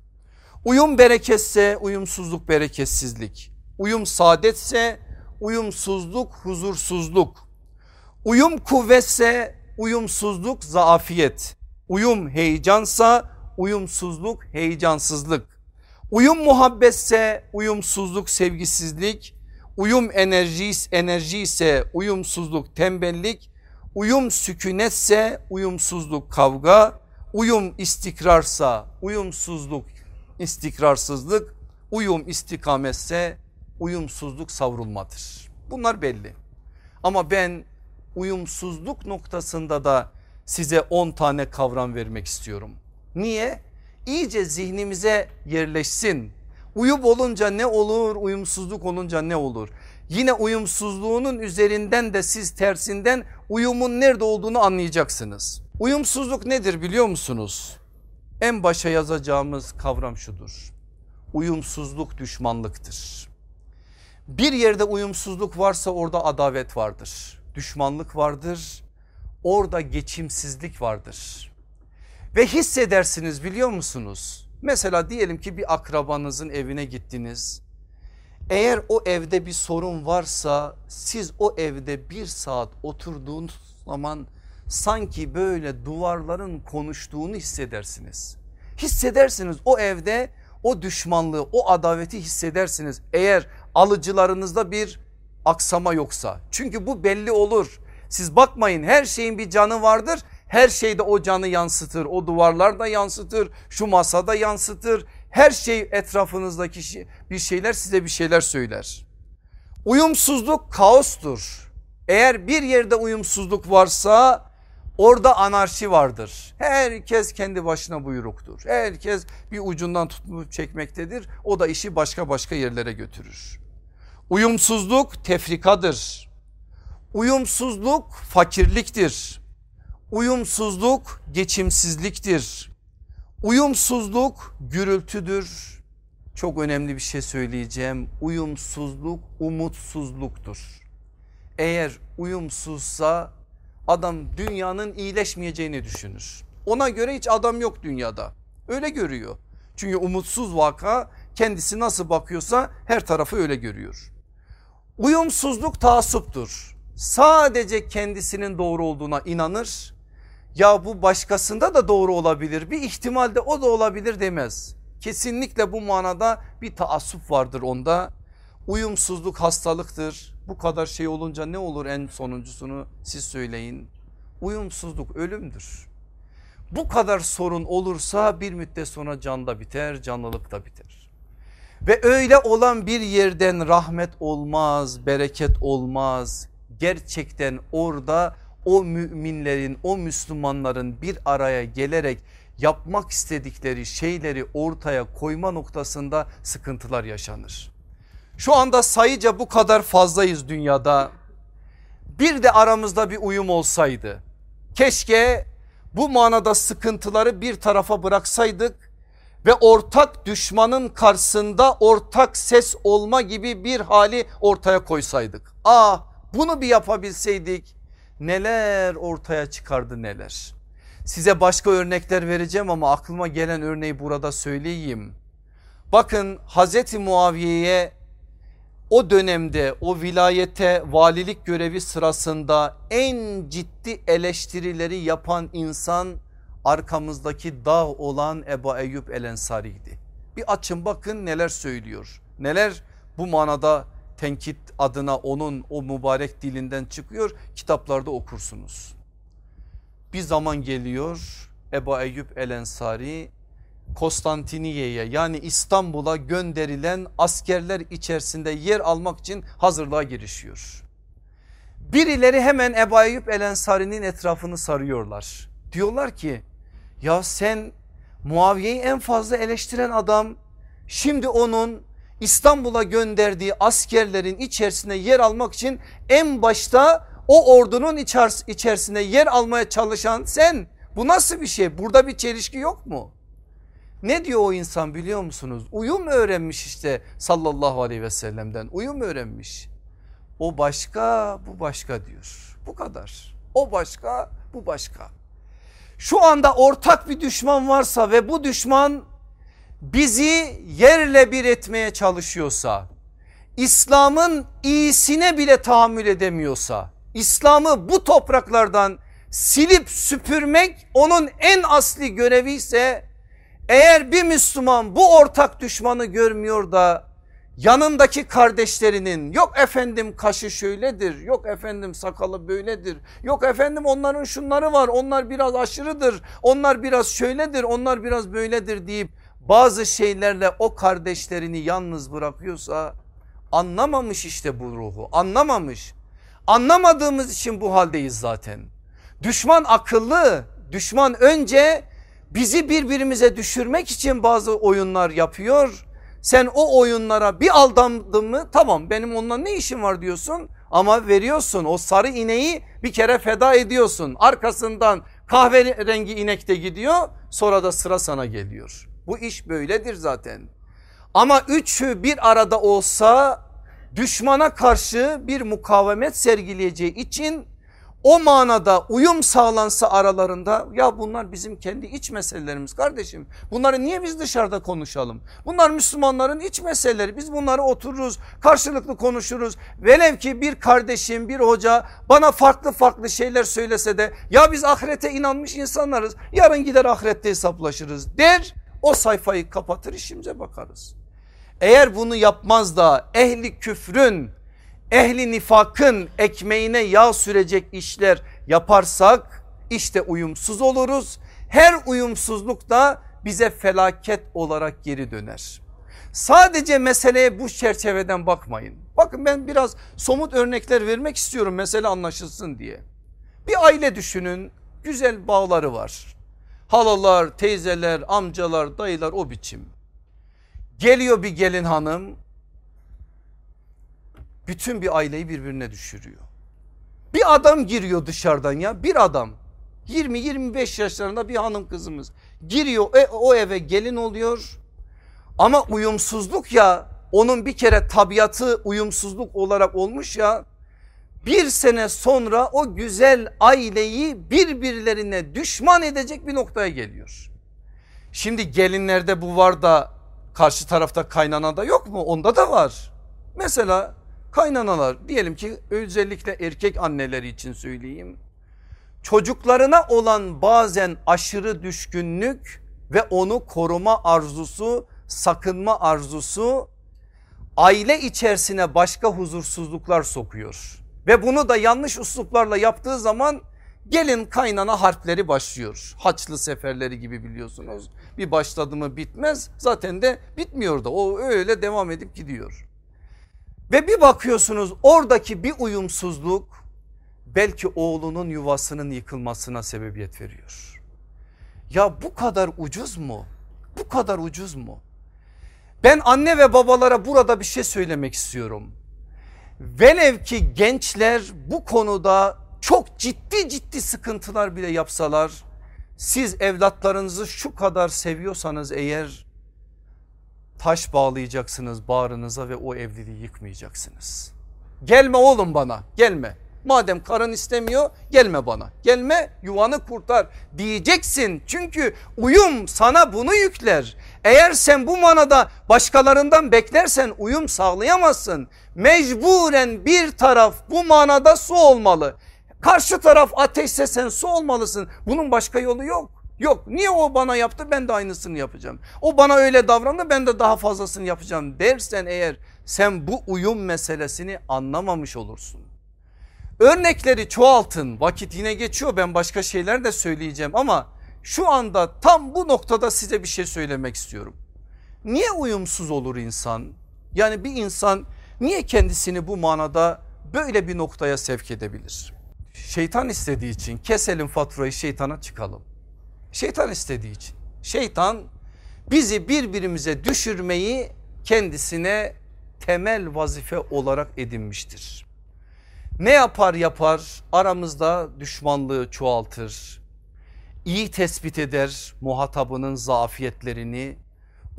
Uyum bereketse uyumsuzluk bereketsizlik. Uyum saadetse uyumsuzluk huzursuzluk. Uyum kuvvetse uyumsuzluk zaafiyet. Uyum heyecansa uyumsuzluk heyecansızlık. Uyum muhabbetse uyumsuzluk sevgisizlik. Uyum enerji, enerji ise uyumsuzluk tembellik, uyum sükunetse uyumsuzluk kavga, uyum istikrarsa uyumsuzluk istikrarsızlık, uyum istikametse uyumsuzluk savrulmadır. Bunlar belli. Ama ben uyumsuzluk noktasında da size 10 tane kavram vermek istiyorum. Niye? İyice zihnimize yerleşsin. Uyum olunca ne olur uyumsuzluk olunca ne olur? Yine uyumsuzluğunun üzerinden de siz tersinden uyumun nerede olduğunu anlayacaksınız. Uyumsuzluk nedir biliyor musunuz? En başa yazacağımız kavram şudur. Uyumsuzluk düşmanlıktır. Bir yerde uyumsuzluk varsa orada adavet vardır. Düşmanlık vardır. Orada geçimsizlik vardır. Ve hissedersiniz biliyor musunuz? Mesela diyelim ki bir akrabanızın evine gittiniz. Eğer o evde bir sorun varsa siz o evde bir saat oturduğunuz zaman sanki böyle duvarların konuştuğunu hissedersiniz. Hissedersiniz o evde o düşmanlığı o adaveti hissedersiniz eğer alıcılarınızda bir aksama yoksa. Çünkü bu belli olur. Siz bakmayın her şeyin bir canı vardır her şeyde o canı yansıtır. O duvarlar da yansıtır. Şu masada yansıtır. Her şey etrafınızdaki bir şeyler size bir şeyler söyler. Uyumsuzluk kaostur. Eğer bir yerde uyumsuzluk varsa orada anarşi vardır. Herkes kendi başına buyruktur. Herkes bir ucundan tutup çekmektedir. O da işi başka başka yerlere götürür. Uyumsuzluk tefrikadır. Uyumsuzluk fakirliktir. Uyumsuzluk geçimsizliktir. Uyumsuzluk gürültüdür. Çok önemli bir şey söyleyeceğim. Uyumsuzluk umutsuzluktur. eğer uyumsuzsa adam dünyanın iyileşmeyeceğini düşünür. Ona göre hiç adam yok dünyada. Öyle görüyor. Çünkü umutsuz vaka kendisi nasıl bakıyorsa her tarafı öyle görüyor. Uyumsuzluk taassuptur. Sadece kendisinin doğru olduğuna inanır. Ya bu başkasında da doğru olabilir bir ihtimalde o da olabilir demez. Kesinlikle bu manada bir taassup vardır onda. Uyumsuzluk hastalıktır. Bu kadar şey olunca ne olur en sonuncusunu siz söyleyin. Uyumsuzluk ölümdür. Bu kadar sorun olursa bir müddet sonra can da biter, canlılık da biter. Ve öyle olan bir yerden rahmet olmaz, bereket olmaz. Gerçekten orada o müminlerin, o Müslümanların bir araya gelerek yapmak istedikleri şeyleri ortaya koyma noktasında sıkıntılar yaşanır. Şu anda sayıca bu kadar fazlayız dünyada. Bir de aramızda bir uyum olsaydı. Keşke bu manada sıkıntıları bir tarafa bıraksaydık ve ortak düşmanın karşısında ortak ses olma gibi bir hali ortaya koysaydık. Ah bunu bir yapabilseydik neler ortaya çıkardı neler. Size başka örnekler vereceğim ama aklıma gelen örneği burada söyleyeyim. Bakın Hazreti Muaviye'ye o dönemde o vilayete valilik görevi sırasında en ciddi eleştirileri yapan insan arkamızdaki dağ olan Ebu Eyyub El Ensari'ydi. Bir açın bakın neler söylüyor. Neler bu manada tenkit adına onun o mübarek dilinden çıkıyor kitaplarda okursunuz. Bir zaman geliyor Ebu Eyyub El Ensari Konstantiniye'ye yani İstanbul'a gönderilen askerler içerisinde yer almak için hazırlığa girişiyor. Birileri hemen Ebu Eyyub El Ensari'nin etrafını sarıyorlar. Diyorlar ki ya sen Muaviye'yi en fazla eleştiren adam şimdi onun İstanbul'a gönderdiği askerlerin içerisinde yer almak için en başta o ordunun içerisinde yer almaya çalışan sen. Bu nasıl bir şey? Burada bir çelişki yok mu? Ne diyor o insan biliyor musunuz? Uyum öğrenmiş işte sallallahu aleyhi ve sellem'den uyum öğrenmiş. O başka bu başka diyor. Bu kadar. O başka bu başka. Şu anda ortak bir düşman varsa ve bu düşman bizi yerle bir etmeye çalışıyorsa, İslam'ın iyisine bile tahammül edemiyorsa, İslam'ı bu topraklardan silip süpürmek onun en asli görevi ise eğer bir Müslüman bu ortak düşmanı görmüyor da yanındaki kardeşlerinin yok efendim kaşı şöyledir yok efendim sakalı böyledir yok efendim onların şunları var onlar biraz aşırıdır onlar biraz şöyledir onlar biraz böyledir deyip bazı şeylerle o kardeşlerini yalnız bırakıyorsa anlamamış işte bu ruhu anlamamış anlamadığımız için bu haldeyiz zaten düşman akıllı düşman önce bizi birbirimize düşürmek için bazı oyunlar yapıyor. Sen o oyunlara bir aldandın mı tamam benim onunla ne işim var diyorsun ama veriyorsun o sarı ineği bir kere feda ediyorsun. Arkasından kahverengi inek de gidiyor sonra da sıra sana geliyor. Bu iş böyledir zaten. Ama üçü bir arada olsa düşmana karşı bir mukavemet sergileyeceği için o manada uyum sağlansa aralarında ya bunlar bizim kendi iç meselelerimiz kardeşim. Bunları niye biz dışarıda konuşalım? Bunlar Müslümanların iç meseleleri. Biz bunları otururuz karşılıklı konuşuruz. Velev ki bir kardeşim bir hoca bana farklı farklı şeyler söylese de ya biz ahirete inanmış insanlarız. Yarın gider ahirette hesaplaşırız der. O sayfayı kapatır işimize bakarız. Eğer bunu yapmaz da ehli küfrün ehli nifakın ekmeğine yağ sürecek işler yaparsak işte uyumsuz oluruz. Her uyumsuzluk da bize felaket olarak geri döner. Sadece meseleye bu çerçeveden bakmayın. Bakın ben biraz somut örnekler vermek istiyorum mesele anlaşılsın diye. Bir aile düşünün güzel bağları var. Halalar, teyzeler, amcalar, dayılar o biçim. Geliyor bir gelin hanım bütün bir aileyi birbirine düşürüyor. Bir adam giriyor dışarıdan ya bir adam 20-25 yaşlarında bir hanım kızımız giriyor e, o eve gelin oluyor ama uyumsuzluk ya onun bir kere tabiatı uyumsuzluk olarak olmuş ya bir sene sonra o güzel aileyi birbirlerine düşman edecek bir noktaya geliyor. Şimdi gelinlerde bu var da karşı tarafta kaynana da yok mu? Onda da var. Mesela kaynanalar diyelim ki özellikle erkek anneleri için söyleyeyim. Çocuklarına olan bazen aşırı düşkünlük ve onu koruma arzusu, sakınma arzusu aile içerisine başka huzursuzluklar sokuyor. Ve bunu da yanlış usluplarla yaptığı zaman gelin kaynana harpleri başlıyor. Haçlı seferleri gibi biliyorsunuz. Bir başladı mı bitmez zaten de bitmiyor da o öyle devam edip gidiyor. Ve bir bakıyorsunuz oradaki bir uyumsuzluk belki oğlunun yuvasının yıkılmasına sebebiyet veriyor. Ya bu kadar ucuz mu? Bu kadar ucuz mu? Ben anne ve babalara burada bir şey söylemek istiyorum. Velev ki gençler bu konuda çok ciddi ciddi sıkıntılar bile yapsalar siz evlatlarınızı şu kadar seviyorsanız eğer taş bağlayacaksınız bağrınıza ve o evliliği yıkmayacaksınız. Gelme oğlum bana gelme. Madem karın istemiyor gelme bana. Gelme yuvanı kurtar diyeceksin. Çünkü uyum sana bunu yükler. Eğer sen bu manada başkalarından beklersen uyum sağlayamazsın. Mecburen bir taraf bu manada su olmalı. Karşı taraf ateşse sen su olmalısın. Bunun başka yolu yok. Yok niye o bana yaptı ben de aynısını yapacağım. O bana öyle davrandı ben de daha fazlasını yapacağım dersen eğer sen bu uyum meselesini anlamamış olursun. Örnekleri çoğaltın vakit yine geçiyor ben başka şeyler de söyleyeceğim ama şu anda tam bu noktada size bir şey söylemek istiyorum. Niye uyumsuz olur insan? Yani bir insan niye kendisini bu manada böyle bir noktaya sevk edebilir? Şeytan istediği için keselim faturayı şeytana çıkalım. Şeytan istediği için. Şeytan bizi birbirimize düşürmeyi kendisine temel vazife olarak edinmiştir. Ne yapar yapar aramızda düşmanlığı çoğaltır. İyi tespit eder muhatabının zafiyetlerini.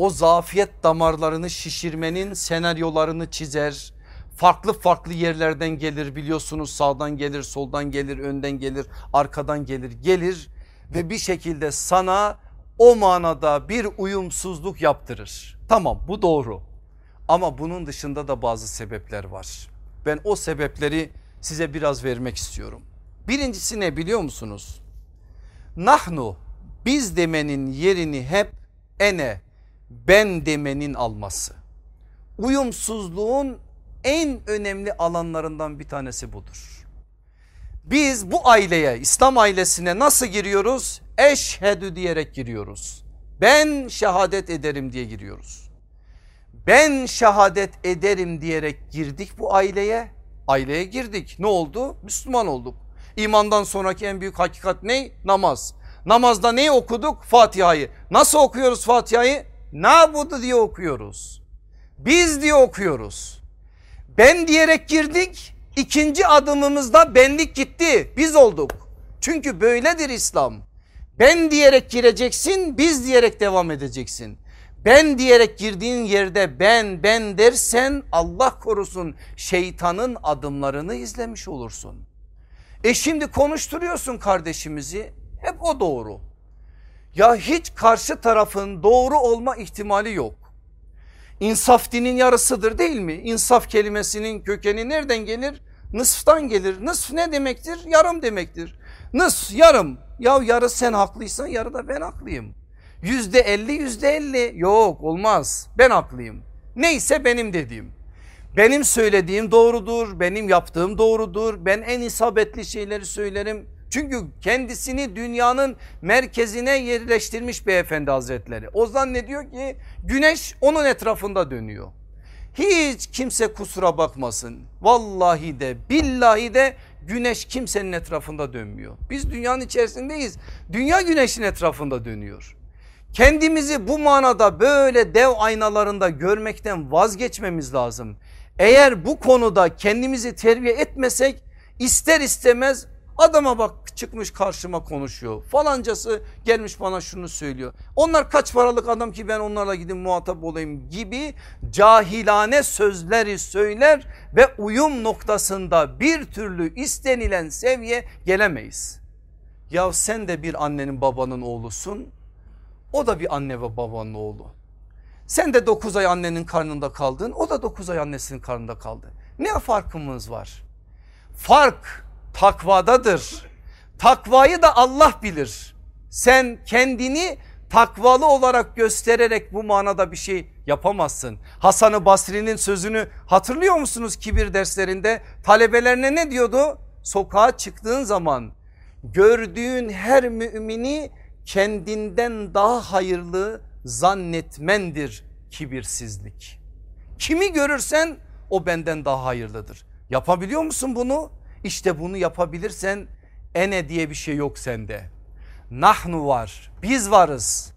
O zafiyet damarlarını şişirmenin senaryolarını çizer. Farklı farklı yerlerden gelir biliyorsunuz sağdan gelir soldan gelir önden gelir arkadan gelir gelir ve bir şekilde sana o manada bir uyumsuzluk yaptırır. Tamam bu doğru ama bunun dışında da bazı sebepler var. Ben o sebepleri size biraz vermek istiyorum. Birincisi ne biliyor musunuz? Nahnu biz demenin yerini hep ene ben demenin alması. Uyumsuzluğun en önemli alanlarından bir tanesi budur. Biz bu aileye İslam ailesine nasıl giriyoruz? Eşhedü diyerek giriyoruz. Ben şehadet ederim diye giriyoruz. Ben şehadet ederim diyerek girdik bu aileye. Aileye girdik. Ne oldu? Müslüman olduk. İmandan sonraki en büyük hakikat ne? Namaz. Namazda neyi okuduk? Fatiha'yı. Nasıl okuyoruz Fatiha'yı? Nabudu diye okuyoruz. Biz diye okuyoruz. Ben diyerek girdik. İkinci adımımızda benlik gitti. Biz olduk. Çünkü böyledir İslam. Ben diyerek gireceksin, biz diyerek devam edeceksin. Ben diyerek girdiğin yerde ben ben dersen Allah korusun şeytanın adımlarını izlemiş olursun. E şimdi konuşturuyorsun kardeşimizi hep o doğru. Ya hiç karşı tarafın doğru olma ihtimali yok. İnsaf dinin yarısıdır değil mi? İnsaf kelimesinin kökeni nereden gelir? Nısftan gelir. Nısf ne demektir? Yarım demektir. Nısf yarım. Ya yarı sen haklıysan yarı da ben haklıyım. Yüzde elli yüzde elli yok olmaz ben haklıyım. Neyse benim dediğim. Benim söylediğim doğrudur benim yaptığım doğrudur ben en isabetli şeyleri söylerim. Çünkü kendisini dünyanın merkezine yerleştirmiş beyefendi hazretleri. O zannediyor ki güneş onun etrafında dönüyor. Hiç kimse kusura bakmasın. Vallahi de billahi de güneş kimsenin etrafında dönmüyor. Biz dünyanın içerisindeyiz. Dünya güneşin etrafında dönüyor. Kendimizi bu manada böyle dev aynalarında görmekten vazgeçmemiz lazım. Eğer bu konuda kendimizi terbiye etmesek ister istemez Adama bak çıkmış karşıma konuşuyor. Falancası gelmiş bana şunu söylüyor. Onlar kaç paralık adam ki ben onlarla gidin muhatap olayım gibi cahilane sözleri söyler ve uyum noktasında bir türlü istenilen seviye gelemeyiz. Ya sen de bir annenin babanın oğlusun. O da bir anne ve babanın oğlu. Sen de 9 ay annenin karnında kaldın. O da 9 ay annesinin karnında kaldı. Ne farkımız var? Fark takvadadır. Takvayı da Allah bilir. Sen kendini takvalı olarak göstererek bu manada bir şey yapamazsın. Hasan-ı Basri'nin sözünü hatırlıyor musunuz kibir derslerinde? Talebelerine ne diyordu? Sokağa çıktığın zaman gördüğün her mümini kendinden daha hayırlı zannetmendir kibirsizlik. Kimi görürsen o benden daha hayırlıdır. Yapabiliyor musun bunu? İşte bunu yapabilirsen ene diye bir şey yok sende. Nahnu var biz varız.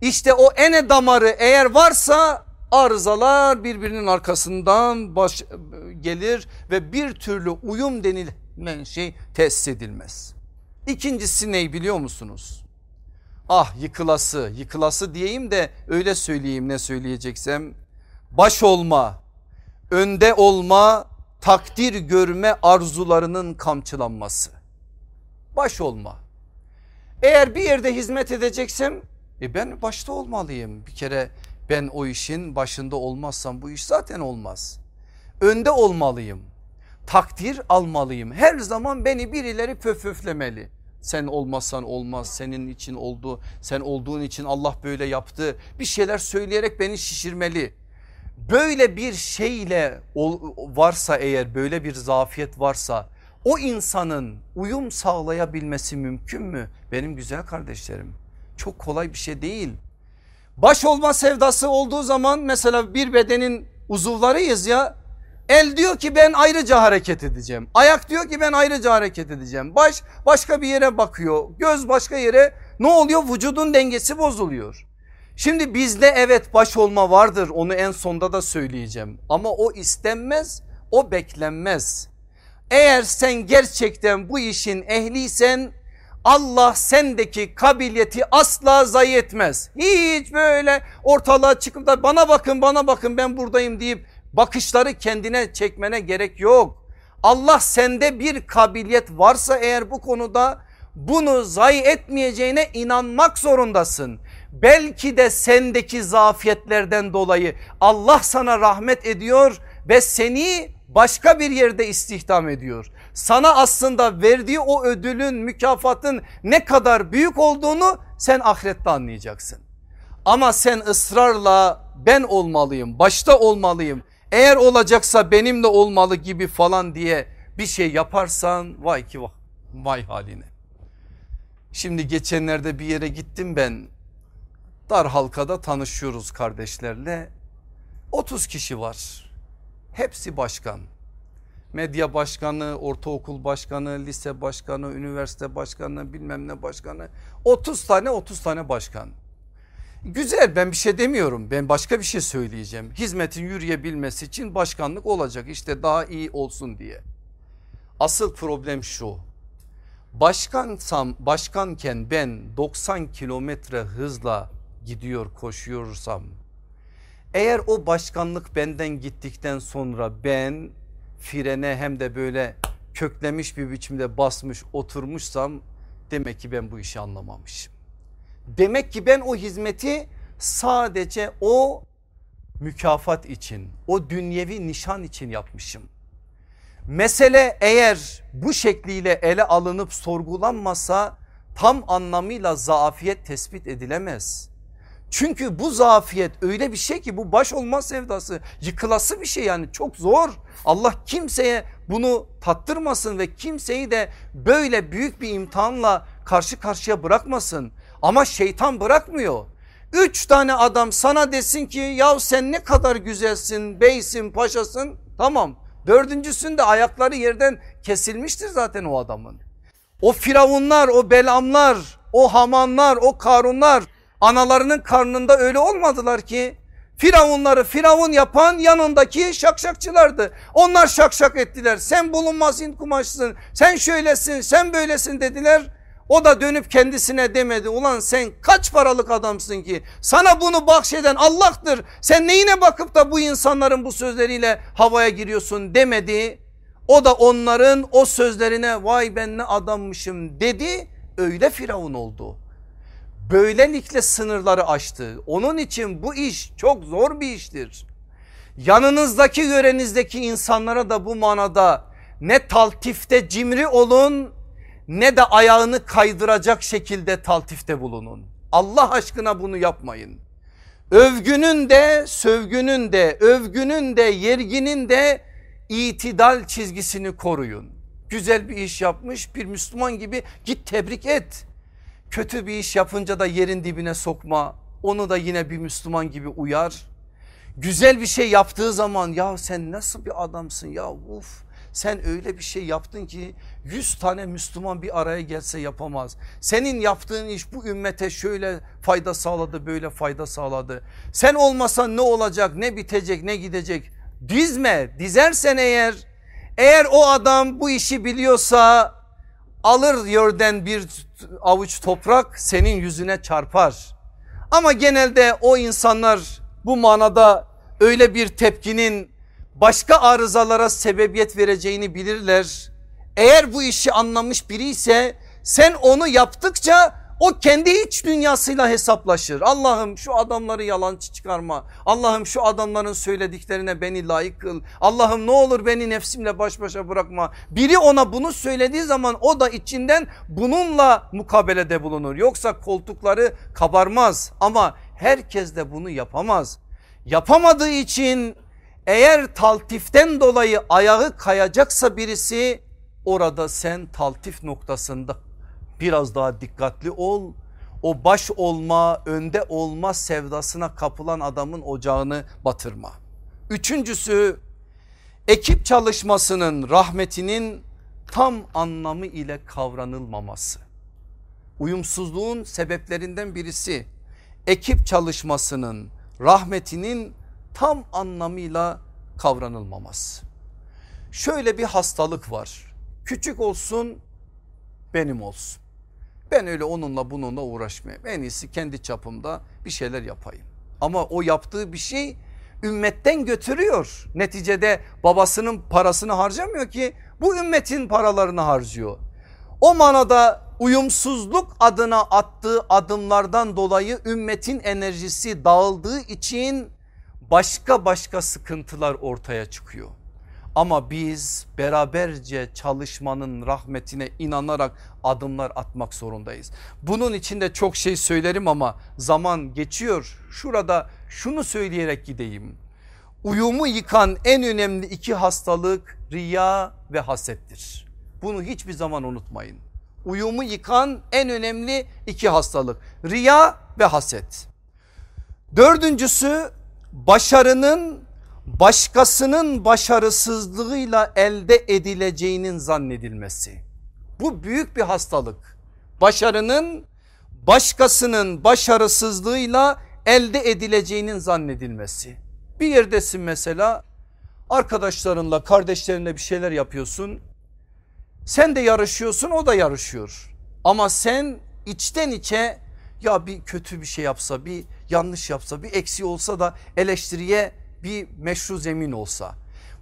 İşte o ene damarı eğer varsa arızalar birbirinin arkasından baş, gelir ve bir türlü uyum denilen şey tesis edilmez. İkincisi ne biliyor musunuz? Ah yıkılası yıkılası diyeyim de öyle söyleyeyim ne söyleyeceksem. Baş olma, önde olma, takdir görme arzularının kamçılanması. Baş olma. Eğer bir yerde hizmet edeceksem e ben başta olmalıyım. Bir kere ben o işin başında olmazsam bu iş zaten olmaz. Önde olmalıyım. Takdir almalıyım. Her zaman beni birileri pöföflemeli. Sen olmazsan olmaz senin için oldu sen olduğun için Allah böyle yaptı bir şeyler söyleyerek beni şişirmeli. Böyle bir şeyle varsa eğer böyle bir zafiyet varsa o insanın uyum sağlayabilmesi mümkün mü? Benim güzel kardeşlerim çok kolay bir şey değil. Baş olma sevdası olduğu zaman mesela bir bedenin uzuvlarıyız ya El diyor ki ben ayrıca hareket edeceğim. Ayak diyor ki ben ayrıca hareket edeceğim. Baş başka bir yere bakıyor. Göz başka yere. Ne oluyor? Vücudun dengesi bozuluyor. Şimdi bizde evet baş olma vardır. Onu en sonda da söyleyeceğim. Ama o istenmez, o beklenmez. Eğer sen gerçekten bu işin ehliysen Allah sendeki kabiliyeti asla zayi etmez. Hiç böyle ortalığa çıkıp da bana bakın bana bakın ben buradayım deyip bakışları kendine çekmene gerek yok. Allah sende bir kabiliyet varsa eğer bu konuda bunu zayi etmeyeceğine inanmak zorundasın. Belki de sendeki zafiyetlerden dolayı Allah sana rahmet ediyor ve seni başka bir yerde istihdam ediyor. Sana aslında verdiği o ödülün mükafatın ne kadar büyük olduğunu sen ahirette anlayacaksın. Ama sen ısrarla ben olmalıyım başta olmalıyım eğer olacaksa benimle olmalı gibi falan diye bir şey yaparsan vay ki vay, vay haline. Şimdi geçenlerde bir yere gittim ben dar halkada tanışıyoruz kardeşlerle 30 kişi var hepsi başkan medya başkanı, ortaokul başkanı, lise başkanı, üniversite başkanı, bilmem ne başkanı. 30 tane 30 tane başkan. Güzel ben bir şey demiyorum ben başka bir şey söyleyeceğim. Hizmetin yürüyebilmesi için başkanlık olacak işte daha iyi olsun diye. Asıl problem şu başkansam başkanken ben 90 kilometre hızla gidiyor koşuyorsam eğer o başkanlık benden gittikten sonra ben frene hem de böyle köklemiş bir biçimde basmış oturmuşsam demek ki ben bu işi anlamamışım. Demek ki ben o hizmeti sadece o mükafat için o dünyevi nişan için yapmışım. Mesele eğer bu şekliyle ele alınıp sorgulanmasa tam anlamıyla zaafiyet tespit edilemez. Çünkü bu zafiyet öyle bir şey ki bu baş olmaz sevdası yıkılası bir şey yani çok zor. Allah kimseye bunu tattırmasın ve kimseyi de böyle büyük bir imtihanla karşı karşıya bırakmasın. Ama şeytan bırakmıyor. Üç tane adam sana desin ki ya sen ne kadar güzelsin beysin paşasın tamam. Dördüncüsünde ayakları yerden kesilmiştir zaten o adamın. O firavunlar o belamlar o hamanlar o karunlar analarının karnında öyle olmadılar ki. Firavunları firavun yapan yanındaki şakşakçılardı. Onlar şakşak ettiler. Sen bulunmaz Hint kumaşsın. Sen şöylesin sen böylesin dediler. O da dönüp kendisine demedi. Ulan sen kaç paralık adamsın ki? Sana bunu bahşeden Allah'tır. Sen neyine bakıp da bu insanların bu sözleriyle havaya giriyorsun demedi. O da onların o sözlerine vay ben ne adammışım dedi. Öyle firavun oldu. Böylelikle sınırları aştı. Onun için bu iş çok zor bir iştir. Yanınızdaki yörenizdeki insanlara da bu manada ne taltifte cimri olun ne de ayağını kaydıracak şekilde taltifte bulunun. Allah aşkına bunu yapmayın. Övgünün de sövgünün de övgünün de yerginin de itidal çizgisini koruyun. Güzel bir iş yapmış bir Müslüman gibi git tebrik et. Kötü bir iş yapınca da yerin dibine sokma. Onu da yine bir Müslüman gibi uyar. Güzel bir şey yaptığı zaman ya sen nasıl bir adamsın ya uf sen öyle bir şey yaptın ki 100 tane Müslüman bir araya gelse yapamaz. Senin yaptığın iş bu ümmete şöyle fayda sağladı böyle fayda sağladı. Sen olmasan ne olacak ne bitecek ne gidecek dizme dizersen eğer eğer o adam bu işi biliyorsa alır yerden bir avuç toprak senin yüzüne çarpar. Ama genelde o insanlar bu manada öyle bir tepkinin başka arızalara sebebiyet vereceğini bilirler. Eğer bu işi anlamış biri ise sen onu yaptıkça o kendi iç dünyasıyla hesaplaşır. Allah'ım şu adamları yalancı çıkarma. Allah'ım şu adamların söylediklerine beni layık kıl. Allah'ım ne olur beni nefsimle baş başa bırakma. Biri ona bunu söylediği zaman o da içinden bununla mukabelede bulunur. Yoksa koltukları kabarmaz ama herkes de bunu yapamaz. Yapamadığı için eğer taltiften dolayı ayağı kayacaksa birisi orada sen taltif noktasında biraz daha dikkatli ol. O baş olma önde olma sevdasına kapılan adamın ocağını batırma. Üçüncüsü ekip çalışmasının rahmetinin tam anlamı ile kavranılmaması. Uyumsuzluğun sebeplerinden birisi ekip çalışmasının rahmetinin tam anlamıyla kavranılmaması. Şöyle bir hastalık var. Küçük olsun benim olsun. Ben öyle onunla bununla uğraşmayayım. En iyisi kendi çapımda bir şeyler yapayım. Ama o yaptığı bir şey ümmetten götürüyor. Neticede babasının parasını harcamıyor ki bu ümmetin paralarını harcıyor. O manada uyumsuzluk adına attığı adımlardan dolayı ümmetin enerjisi dağıldığı için başka başka sıkıntılar ortaya çıkıyor. Ama biz beraberce çalışmanın rahmetine inanarak adımlar atmak zorundayız. Bunun için de çok şey söylerim ama zaman geçiyor. Şurada şunu söyleyerek gideyim. Uyumu yıkan en önemli iki hastalık riya ve hasettir. Bunu hiçbir zaman unutmayın. Uyumu yıkan en önemli iki hastalık riya ve haset. Dördüncüsü başarının başkasının başarısızlığıyla elde edileceğinin zannedilmesi. Bu büyük bir hastalık. Başarının başkasının başarısızlığıyla elde edileceğinin zannedilmesi. Bir yerdesin mesela arkadaşlarınla kardeşlerinle bir şeyler yapıyorsun. Sen de yarışıyorsun o da yarışıyor. Ama sen içten içe ya bir kötü bir şey yapsa bir yanlış yapsa bir eksiği olsa da eleştiriye bir meşru zemin olsa.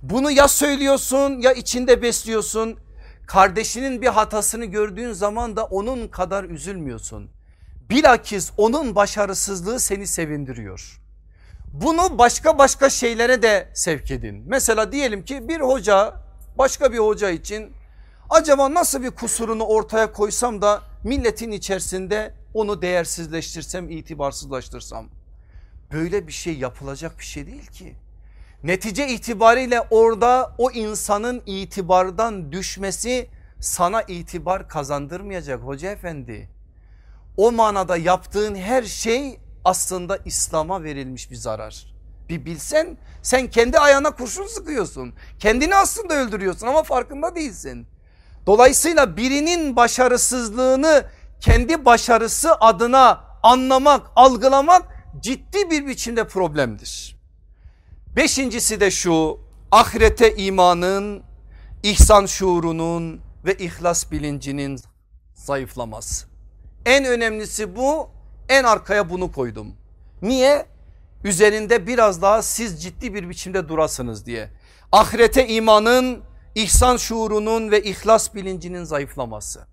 Bunu ya söylüyorsun ya içinde besliyorsun. Kardeşinin bir hatasını gördüğün zaman da onun kadar üzülmüyorsun. Bilakis onun başarısızlığı seni sevindiriyor. Bunu başka başka şeylere de sevk edin. Mesela diyelim ki bir hoca başka bir hoca için acaba nasıl bir kusurunu ortaya koysam da milletin içerisinde onu değersizleştirsem itibarsızlaştırsam. Böyle bir şey yapılacak bir şey değil ki. Netice itibariyle orada o insanın itibardan düşmesi sana itibar kazandırmayacak hoca efendi. O manada yaptığın her şey aslında İslam'a verilmiş bir zarar. Bir bilsen sen kendi ayağına kurşun sıkıyorsun. Kendini aslında öldürüyorsun ama farkında değilsin. Dolayısıyla birinin başarısızlığını kendi başarısı adına anlamak, algılamak ciddi bir biçimde problemdir. Beşincisi de şu ahirete imanın, ihsan şuurunun ve ihlas bilincinin zayıflaması. En önemlisi bu en arkaya bunu koydum. Niye? Üzerinde biraz daha siz ciddi bir biçimde durasınız diye. Ahirete imanın, ihsan şuurunun ve ihlas bilincinin zayıflaması.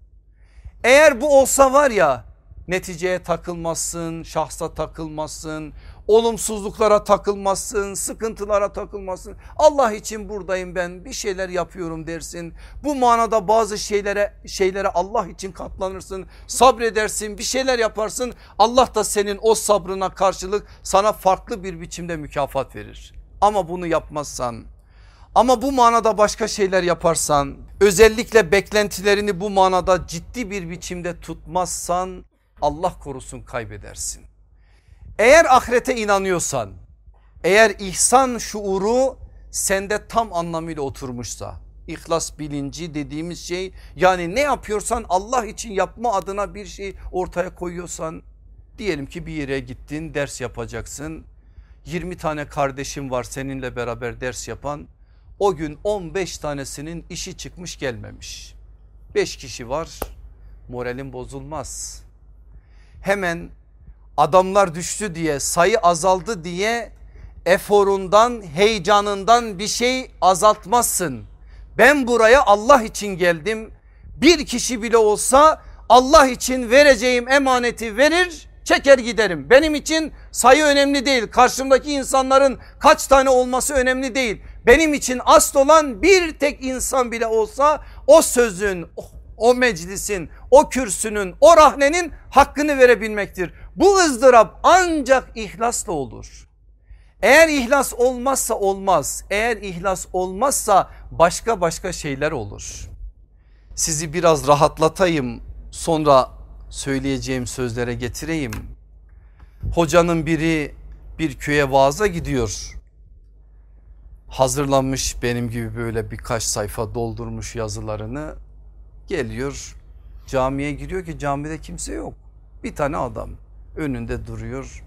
Eğer bu olsa var ya neticeye takılmazsın, şahsa takılmazsın, olumsuzluklara takılmazsın, sıkıntılara takılmazsın. Allah için buradayım ben bir şeyler yapıyorum dersin. Bu manada bazı şeylere şeylere Allah için katlanırsın, sabredersin, bir şeyler yaparsın. Allah da senin o sabrına karşılık sana farklı bir biçimde mükafat verir. Ama bunu yapmazsan ama bu manada başka şeyler yaparsan özellikle beklentilerini bu manada ciddi bir biçimde tutmazsan Allah korusun kaybedersin. Eğer ahirete inanıyorsan eğer ihsan şuuru sende tam anlamıyla oturmuşsa ihlas bilinci dediğimiz şey yani ne yapıyorsan Allah için yapma adına bir şey ortaya koyuyorsan diyelim ki bir yere gittin ders yapacaksın. 20 tane kardeşim var seninle beraber ders yapan. O gün 15 tanesinin işi çıkmış gelmemiş. 5 kişi var moralin bozulmaz hemen adamlar düştü diye sayı azaldı diye eforundan heyecanından bir şey azaltmazsın. Ben buraya Allah için geldim bir kişi bile olsa Allah için vereceğim emaneti verir çeker giderim. Benim için sayı önemli değil karşımdaki insanların kaç tane olması önemli değil. Benim için asıl olan bir tek insan bile olsa o sözün o meclisin o kürsünün o rahnenin hakkını verebilmektir. Bu ızdırap ancak ihlasla olur. Eğer ihlas olmazsa olmaz. Eğer ihlas olmazsa başka başka şeyler olur. Sizi biraz rahatlatayım sonra söyleyeceğim sözlere getireyim. Hocanın biri bir köye vaaza gidiyor. Hazırlanmış benim gibi böyle birkaç sayfa doldurmuş yazılarını. Geliyor camiye giriyor ki camide kimse yok. Bir tane adam önünde duruyor.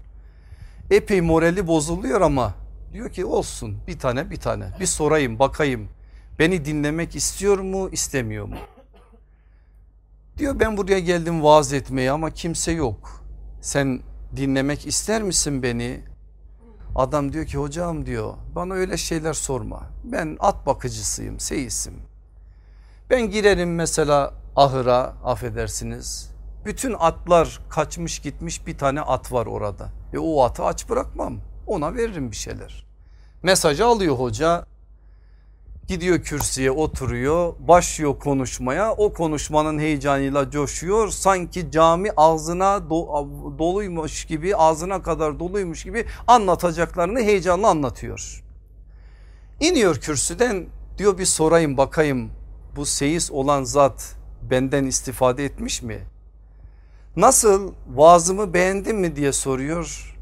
Epey morali bozuluyor ama diyor ki olsun bir tane bir tane bir sorayım bakayım. Beni dinlemek istiyor mu istemiyor mu? Diyor ben buraya geldim vaaz etmeye ama kimse yok. Sen dinlemek ister misin beni? Adam diyor ki hocam diyor bana öyle şeyler sorma. Ben at bakıcısıyım seyisim. Ben girerim mesela ahıra affedersiniz. Bütün atlar kaçmış gitmiş bir tane at var orada. E o atı aç bırakmam ona veririm bir şeyler. Mesajı alıyor hoca gidiyor kürsüye oturuyor başlıyor konuşmaya o konuşmanın heyecanıyla coşuyor sanki cami ağzına do, doluymuş gibi ağzına kadar doluymuş gibi anlatacaklarını heyecanla anlatıyor. İniyor kürsüden diyor bir sorayım bakayım bu seyis olan zat benden istifade etmiş mi? Nasıl vaazımı beğendin mi diye soruyor.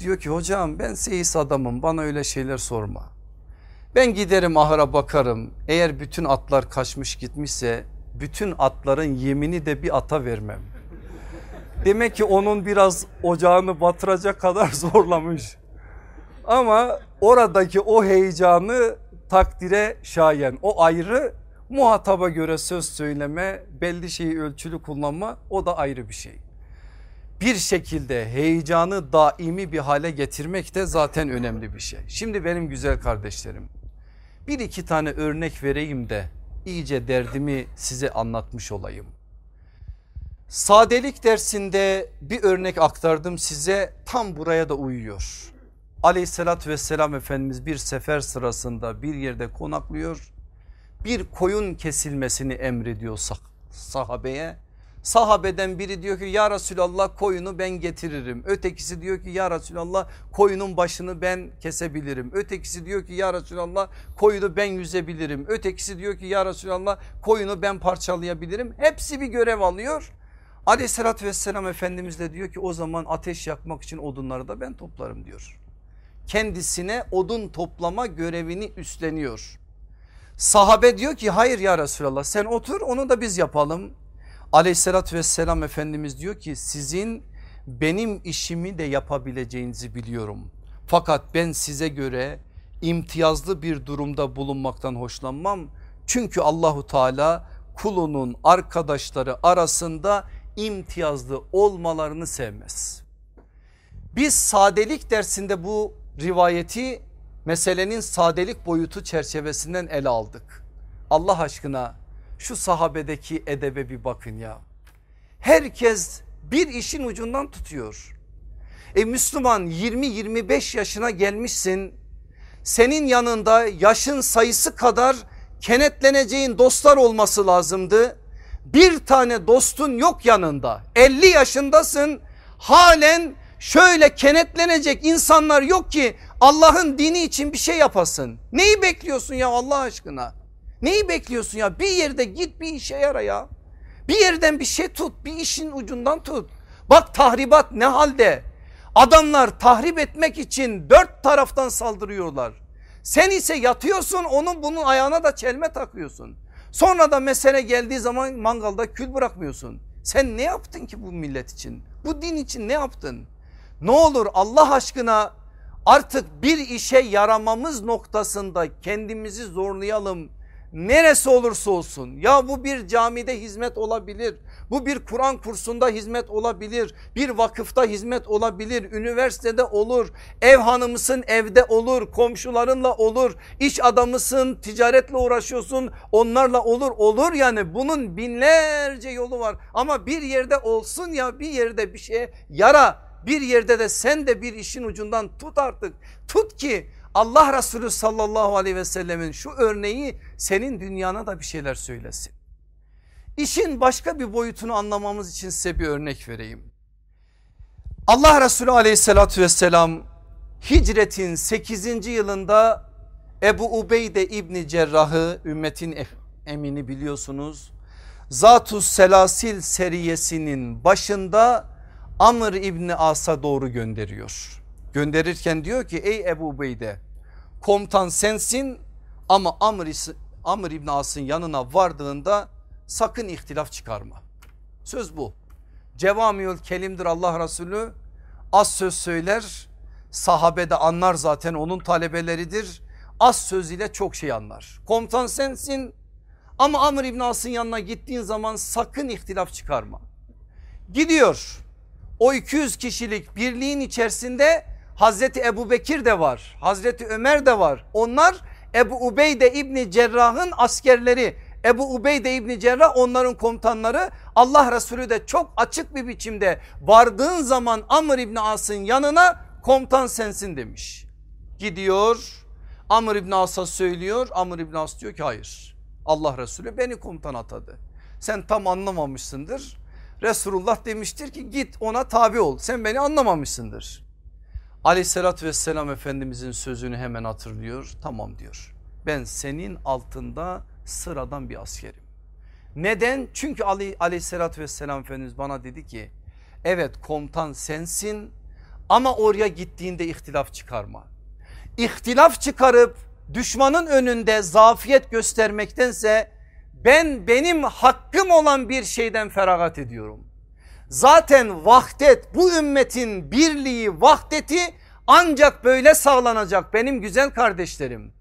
Diyor ki hocam ben seyis adamım bana öyle şeyler sorma. Ben giderim ahıra bakarım eğer bütün atlar kaçmış gitmişse bütün atların yemini de bir ata vermem. Demek ki onun biraz ocağını batıracak kadar [LAUGHS] zorlamış. Ama oradaki o heyecanı takdire şayan o ayrı Muhataba göre söz söyleme, belli şeyi ölçülü kullanma o da ayrı bir şey. Bir şekilde heyecanı daimi bir hale getirmek de zaten önemli bir şey. Şimdi benim güzel kardeşlerim bir iki tane örnek vereyim de iyice derdimi size anlatmış olayım. Sadelik dersinde bir örnek aktardım size tam buraya da uyuyor. Aleyhissalatü vesselam Efendimiz bir sefer sırasında bir yerde konaklıyor bir koyun kesilmesini emrediyor sah sahabeye. Sahabeden biri diyor ki ya Resulallah koyunu ben getiririm. Ötekisi diyor ki ya Resulallah koyunun başını ben kesebilirim. Ötekisi diyor ki ya Resulallah koyunu ben yüzebilirim. Ötekisi diyor ki ya Resulallah koyunu ben parçalayabilirim. Hepsi bir görev alıyor. Aleyhissalatü vesselam Efendimiz de diyor ki o zaman ateş yakmak için odunları da ben toplarım diyor. Kendisine odun toplama görevini üstleniyor. Sahabe diyor ki hayır ya Resulallah sen otur onu da biz yapalım. Aleyhissalatü vesselam Efendimiz diyor ki sizin benim işimi de yapabileceğinizi biliyorum. Fakat ben size göre imtiyazlı bir durumda bulunmaktan hoşlanmam. Çünkü Allahu Teala kulunun arkadaşları arasında imtiyazlı olmalarını sevmez. Biz sadelik dersinde bu rivayeti meselenin sadelik boyutu çerçevesinden ele aldık. Allah aşkına şu sahabedeki edebe bir bakın ya. Herkes bir işin ucundan tutuyor. E Müslüman 20-25 yaşına gelmişsin. Senin yanında yaşın sayısı kadar kenetleneceğin dostlar olması lazımdı. Bir tane dostun yok yanında. 50 yaşındasın. Halen şöyle kenetlenecek insanlar yok ki Allah'ın dini için bir şey yapasın. Neyi bekliyorsun ya Allah aşkına? Neyi bekliyorsun ya? Bir yerde git bir işe yara ya. Bir yerden bir şey tut, bir işin ucundan tut. Bak tahribat ne halde? Adamlar tahrip etmek için dört taraftan saldırıyorlar. Sen ise yatıyorsun onun bunun ayağına da çelme takıyorsun. Sonra da mesele geldiği zaman mangalda kül bırakmıyorsun. Sen ne yaptın ki bu millet için? Bu din için ne yaptın? Ne olur Allah aşkına artık bir işe yaramamız noktasında kendimizi zorlayalım. Neresi olursa olsun. Ya bu bir camide hizmet olabilir. Bu bir Kur'an kursunda hizmet olabilir. Bir vakıfta hizmet olabilir. Üniversitede olur. Ev hanımısın evde olur. Komşularınla olur. İş adamısın ticaretle uğraşıyorsun. Onlarla olur. Olur yani. Bunun binlerce yolu var. Ama bir yerde olsun ya bir yerde bir şeye yara bir yerde de sen de bir işin ucundan tut artık tut ki Allah Resulü sallallahu aleyhi ve sellemin şu örneği senin dünyana da bir şeyler söylesin. İşin başka bir boyutunu anlamamız için size bir örnek vereyim. Allah Resulü aleyhissalatü vesselam hicretin 8. yılında Ebu Ubeyde İbni Cerrah'ı ümmetin emini biliyorsunuz. Zatus Selasil seriyesinin başında Amr İbni As'a doğru gönderiyor. Gönderirken diyor ki ey Ebu Ubeyde komutan sensin ama Amr, Amr İbni As'ın yanına vardığında sakın ihtilaf çıkarma. Söz bu. Cevamiül kelimdir Allah Resulü az söz söyler sahabe de anlar zaten onun talebeleridir. Az söz ile çok şey anlar. Komutan sensin ama Amr İbn As'ın yanına gittiğin zaman sakın ihtilaf çıkarma. Gidiyor o 200 kişilik birliğin içerisinde Hazreti Ebu Bekir de var. Hazreti Ömer de var. Onlar Ebu Ubeyde İbni Cerrah'ın askerleri. Ebu Ubeyde İbni Cerrah onların komutanları. Allah Resulü de çok açık bir biçimde vardığın zaman Amr İbni As'ın yanına komutan sensin demiş. Gidiyor Amr İbni As'a söylüyor. Amr İbni As diyor ki hayır. Allah Resulü beni komutan atadı. Sen tam anlamamışsındır. Resulullah demiştir ki git ona tabi ol. Sen beni anlamamışsındır. Aleyhissalatü vesselam Efendimizin sözünü hemen hatırlıyor. Tamam diyor. Ben senin altında sıradan bir askerim. Neden? Çünkü Ali aleyhissalatü vesselam Efendimiz bana dedi ki evet komutan sensin ama oraya gittiğinde ihtilaf çıkarma. İhtilaf çıkarıp düşmanın önünde zafiyet göstermektense ben benim hakkım olan bir şeyden feragat ediyorum. Zaten vahdet bu ümmetin birliği vahdeti ancak böyle sağlanacak benim güzel kardeşlerim.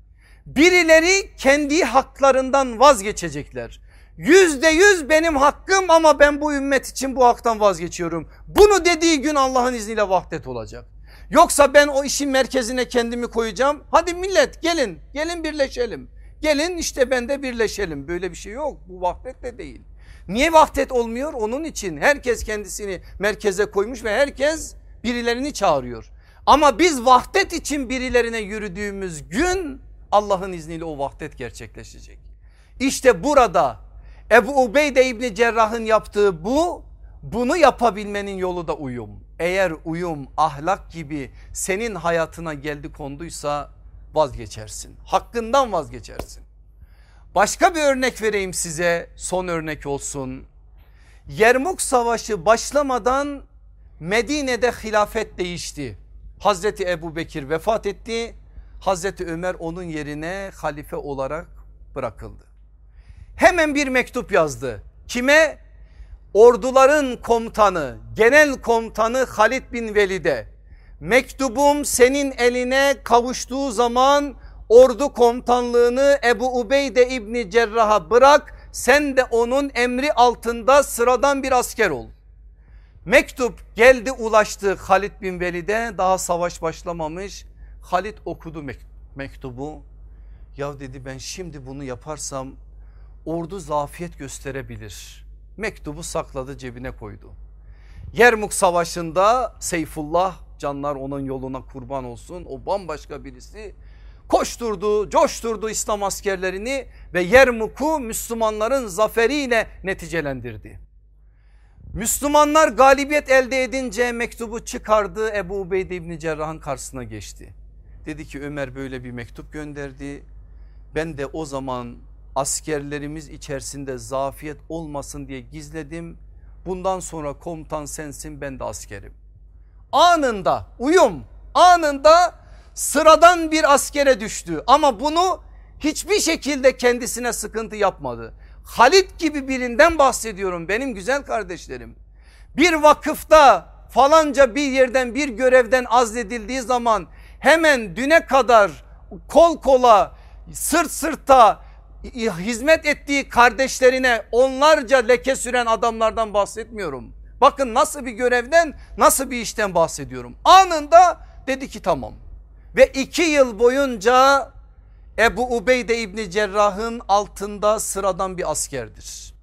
Birileri kendi haklarından vazgeçecekler. Yüzde yüz benim hakkım ama ben bu ümmet için bu haktan vazgeçiyorum. Bunu dediği gün Allah'ın izniyle vahdet olacak. Yoksa ben o işin merkezine kendimi koyacağım. Hadi millet gelin gelin birleşelim. Gelin işte ben de birleşelim. Böyle bir şey yok bu vahdet de değil. Niye vahdet olmuyor? Onun için herkes kendisini merkeze koymuş ve herkes birilerini çağırıyor. Ama biz vahdet için birilerine yürüdüğümüz gün Allah'ın izniyle o vahdet gerçekleşecek. İşte burada Ebu Ubeyde İbni Cerrah'ın yaptığı bu bunu yapabilmenin yolu da uyum. Eğer uyum ahlak gibi senin hayatına geldi konduysa vazgeçersin. Hakkından vazgeçersin. Başka bir örnek vereyim size son örnek olsun. Yermuk savaşı başlamadan Medine'de hilafet değişti. Hazreti Ebu Bekir vefat etti. Hazreti Ömer onun yerine halife olarak bırakıldı. Hemen bir mektup yazdı. Kime? orduların komutanı genel komutanı Halid bin Velid'e mektubum senin eline kavuştuğu zaman ordu komutanlığını Ebu Ubeyde İbni Cerrah'a bırak sen de onun emri altında sıradan bir asker ol. Mektup geldi ulaştı Halid bin Velid'e daha savaş başlamamış. Halid okudu mektubu. Ya dedi ben şimdi bunu yaparsam ordu zafiyet gösterebilir. Mektubu sakladı cebine koydu. Yermuk savaşında Seyfullah canlar onun yoluna kurban olsun o bambaşka birisi koşturdu coşturdu İslam askerlerini ve Yermuk'u Müslümanların zaferiyle neticelendirdi. Müslümanlar galibiyet elde edince mektubu çıkardı Ebu Ubeyde İbni Cerrah'ın karşısına geçti. Dedi ki Ömer böyle bir mektup gönderdi. Ben de o zaman askerlerimiz içerisinde zafiyet olmasın diye gizledim. Bundan sonra komutan sensin ben de askerim. Anında uyum anında sıradan bir askere düştü ama bunu hiçbir şekilde kendisine sıkıntı yapmadı. Halit gibi birinden bahsediyorum benim güzel kardeşlerim. Bir vakıfta falanca bir yerden bir görevden azledildiği zaman hemen düne kadar kol kola sırt sırta hizmet ettiği kardeşlerine onlarca leke süren adamlardan bahsetmiyorum. Bakın nasıl bir görevden nasıl bir işten bahsediyorum. Anında dedi ki tamam. Ve iki yıl boyunca Ebu Ubeyde İbni Cerrah'ın altında sıradan bir askerdir.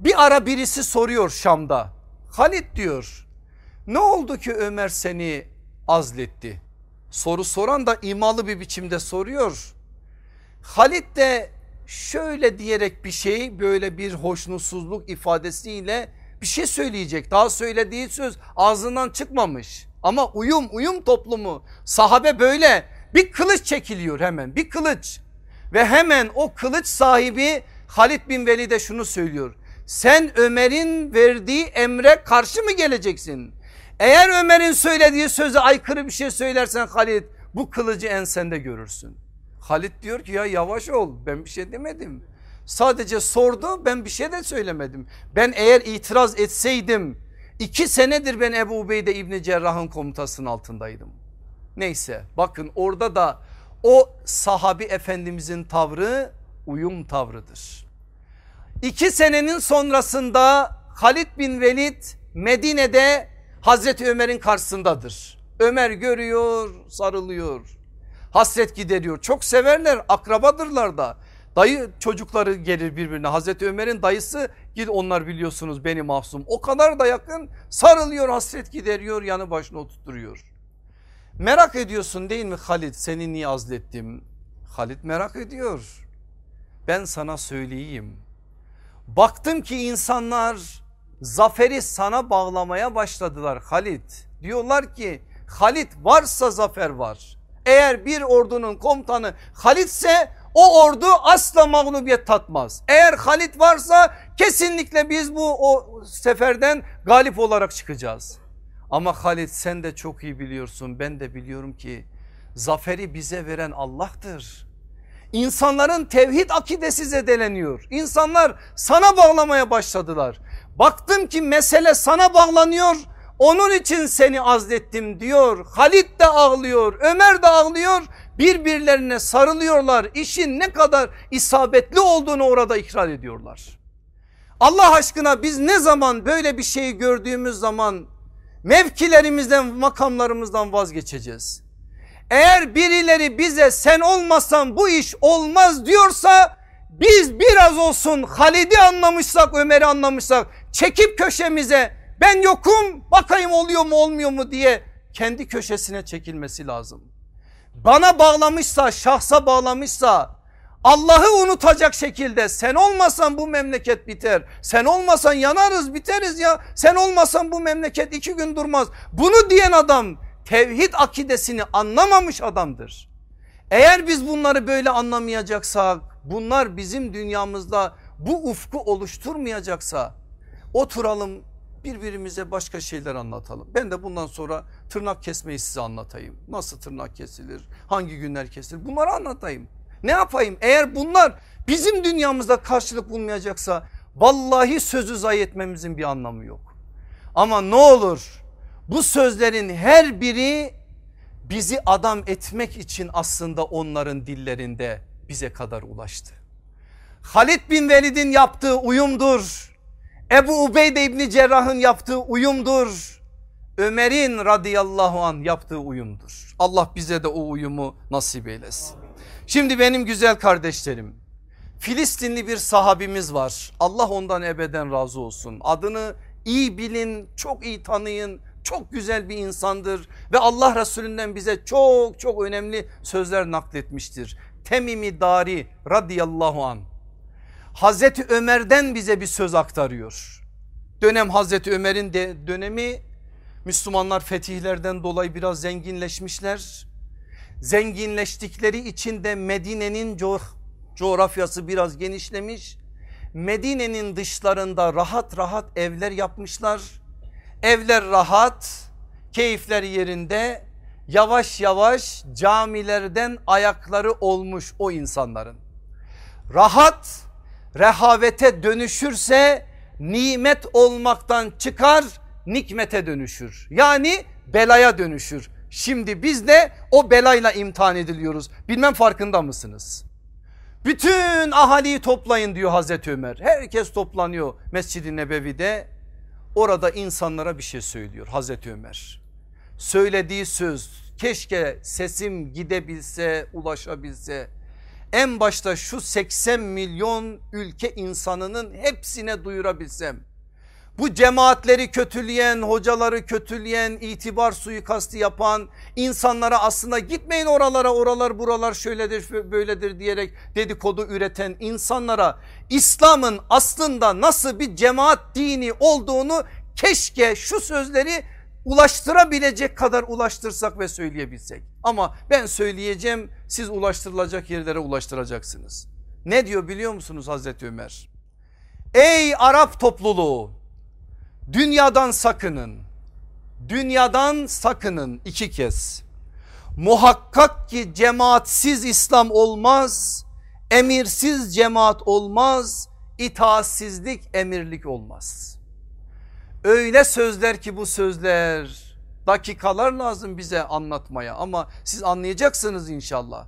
Bir ara birisi soruyor Şam'da. Halit diyor ne oldu ki Ömer seni azletti? Soru soran da imalı bir biçimde soruyor. Halit de şöyle diyerek bir şey böyle bir hoşnutsuzluk ifadesiyle bir şey söyleyecek. Daha söylediği söz ağzından çıkmamış. Ama uyum uyum toplumu sahabe böyle bir kılıç çekiliyor hemen bir kılıç. Ve hemen o kılıç sahibi Halid bin Velid'e şunu söylüyor. Sen Ömer'in verdiği emre karşı mı geleceksin? Eğer Ömer'in söylediği söze aykırı bir şey söylersen Halid bu kılıcı ensende görürsün. Halid diyor ki ya yavaş ol ben bir şey demedim. Sadece sordu ben bir şey de söylemedim. Ben eğer itiraz etseydim iki senedir ben Ebu Ubeyde İbni Cerrah'ın komutasının altındaydım. Neyse bakın orada da o sahabi efendimizin tavrı uyum tavrıdır. İki senenin sonrasında Halid bin Velid Medine'de Hazreti Ömer'in karşısındadır. Ömer görüyor sarılıyor hasret gideriyor çok severler akrabadırlar da dayı çocukları gelir birbirine Hazreti Ömer'in dayısı gid onlar biliyorsunuz beni mahsum o kadar da yakın sarılıyor hasret gideriyor yanı başına oturtuyor. Merak ediyorsun değil mi Halid seni niye azlettim? Halid merak ediyor. Ben sana söyleyeyim. Baktım ki insanlar zaferi sana bağlamaya başladılar Halid. Diyorlar ki Halid varsa zafer var. Eğer bir ordunun komutanı Halid ise o ordu asla mağlubiyet tatmaz. Eğer Halit varsa kesinlikle biz bu o seferden galip olarak çıkacağız. Ama Halit sen de çok iyi biliyorsun ben de biliyorum ki zaferi bize veren Allah'tır. İnsanların tevhid akidesi zedeleniyor. İnsanlar sana bağlamaya başladılar. Baktım ki mesele sana bağlanıyor. Onun için seni azlettim diyor. Halit de ağlıyor, Ömer de ağlıyor birbirlerine sarılıyorlar. İşin ne kadar isabetli olduğunu orada ikrar ediyorlar. Allah aşkına biz ne zaman böyle bir şeyi gördüğümüz zaman mevkilerimizden makamlarımızdan vazgeçeceğiz. Eğer birileri bize sen olmasan bu iş olmaz diyorsa biz biraz olsun Halid'i anlamışsak Ömer'i anlamışsak çekip köşemize ben yokum bakayım oluyor mu olmuyor mu diye kendi köşesine çekilmesi lazım bana bağlamışsa şahsa bağlamışsa Allah'ı unutacak şekilde sen olmasan bu memleket biter. Sen olmasan yanarız biteriz ya. Sen olmasan bu memleket iki gün durmaz. Bunu diyen adam tevhid akidesini anlamamış adamdır. Eğer biz bunları böyle anlamayacaksak bunlar bizim dünyamızda bu ufku oluşturmayacaksa oturalım birbirimize başka şeyler anlatalım. Ben de bundan sonra tırnak kesmeyi size anlatayım. Nasıl tırnak kesilir? Hangi günler kesilir? Bunları anlatayım. Ne yapayım? Eğer bunlar bizim dünyamızda karşılık bulmayacaksa Vallahi sözü zayi etmemizin bir anlamı yok. Ama ne olur bu sözlerin her biri bizi adam etmek için aslında onların dillerinde bize kadar ulaştı. Halid bin Velid'in yaptığı uyumdur. Ebu Ubeyde İbni Cerrah'ın yaptığı uyumdur. Ömer'in radıyallahu an yaptığı uyumdur. Allah bize de o uyumu nasip eylesin. Şimdi benim güzel kardeşlerim Filistinli bir sahabimiz var. Allah ondan ebeden razı olsun. Adını iyi bilin, çok iyi tanıyın. Çok güzel bir insandır ve Allah Resulünden bize çok çok önemli sözler nakletmiştir. Temimi Dari radıyallahu an. Hazreti Ömer'den bize bir söz aktarıyor. Dönem Hazreti Ömer'in de dönemi Müslümanlar fetihlerden dolayı biraz zenginleşmişler. Zenginleştikleri için de Medine'nin co coğrafyası biraz genişlemiş. Medine'nin dışlarında rahat rahat evler yapmışlar. Evler rahat, keyifler yerinde. Yavaş yavaş camilerden ayakları olmuş o insanların. Rahat rehavete dönüşürse nimet olmaktan çıkar nikmete dönüşür. Yani belaya dönüşür. Şimdi biz de o belayla imtihan ediliyoruz. Bilmem farkında mısınız? Bütün ahaliyi toplayın diyor Hazreti Ömer. Herkes toplanıyor Mescid-i Nebevi'de. Orada insanlara bir şey söylüyor Hazreti Ömer. Söylediği söz keşke sesim gidebilse ulaşabilse en başta şu 80 milyon ülke insanının hepsine duyurabilsem. Bu cemaatleri kötüleyen, hocaları kötüleyen, itibar suikastı yapan insanlara aslında gitmeyin oralara oralar buralar şöyledir böyledir diyerek dedikodu üreten insanlara İslam'ın aslında nasıl bir cemaat dini olduğunu keşke şu sözleri ulaştırabilecek kadar ulaştırsak ve söyleyebilsek. Ama ben söyleyeceğim siz ulaştırılacak yerlere ulaştıracaksınız. Ne diyor biliyor musunuz Hazreti Ömer? Ey Arap topluluğu dünyadan sakının. Dünyadan sakının iki kez. Muhakkak ki cemaatsiz İslam olmaz, emirsiz cemaat olmaz, itaatsizlik emirlik olmaz. Öyle sözler ki bu sözler dakikalar lazım bize anlatmaya ama siz anlayacaksınız inşallah.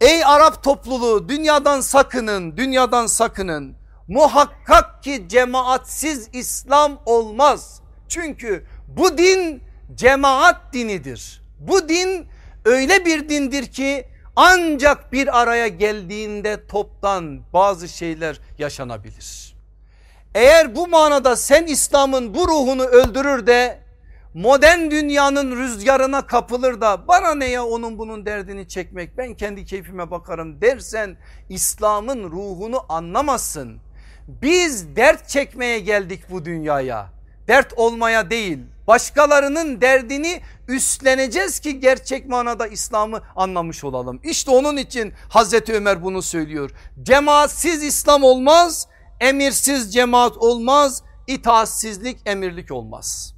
Ey Arap topluluğu dünyadan sakının dünyadan sakının muhakkak ki cemaatsiz İslam olmaz. Çünkü bu din cemaat dinidir. Bu din öyle bir dindir ki ancak bir araya geldiğinde toptan bazı şeyler yaşanabilir. Eğer bu manada sen İslam'ın bu ruhunu öldürür de modern dünyanın rüzgarına kapılır da bana ne ya onun bunun derdini çekmek ben kendi keyfime bakarım dersen İslam'ın ruhunu anlamazsın. Biz dert çekmeye geldik bu dünyaya dert olmaya değil başkalarının derdini üstleneceğiz ki gerçek manada İslam'ı anlamış olalım. İşte onun için Hazreti Ömer bunu söylüyor. Cemaatsiz İslam olmaz emirsiz cemaat olmaz itaatsizlik emirlik olmaz.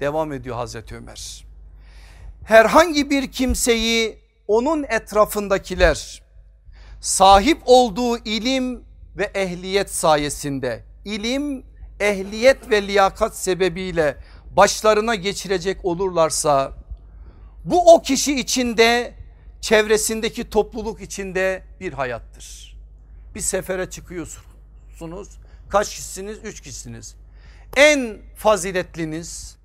Devam ediyor Hazreti Ömer. Herhangi bir kimseyi onun etrafındakiler sahip olduğu ilim ve ehliyet sayesinde ilim, ehliyet ve liyakat sebebiyle başlarına geçirecek olurlarsa bu o kişi içinde çevresindeki topluluk içinde bir hayattır. Bir sefere çıkıyorsunuz. Kaç kişisiniz? Üç kişisiniz. En faziletliniz,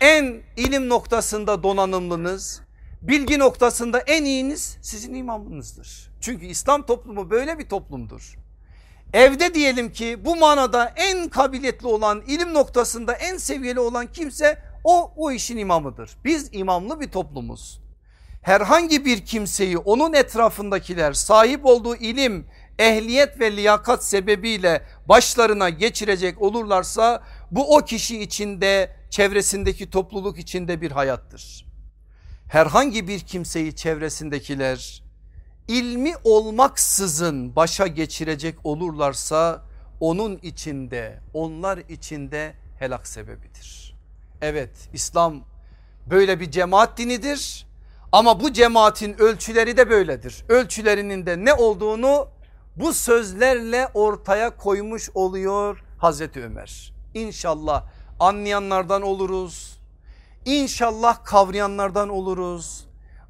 en ilim noktasında donanımlınız, bilgi noktasında en iyiniz sizin imamınızdır. Çünkü İslam toplumu böyle bir toplumdur. Evde diyelim ki bu manada en kabiliyetli olan ilim noktasında en seviyeli olan kimse o o işin imamıdır. Biz imamlı bir toplumuz. Herhangi bir kimseyi onun etrafındakiler sahip olduğu ilim, ehliyet ve liyakat sebebiyle başlarına geçirecek olurlarsa bu o kişi içinde çevresindeki topluluk içinde bir hayattır. Herhangi bir kimseyi çevresindekiler ilmi olmaksızın başa geçirecek olurlarsa onun içinde onlar içinde helak sebebidir. Evet İslam böyle bir cemaat dinidir ama bu cemaatin ölçüleri de böyledir. Ölçülerinin de ne olduğunu bu sözlerle ortaya koymuş oluyor Hazreti Ömer. İnşallah anlayanlardan oluruz. İnşallah kavrayanlardan oluruz.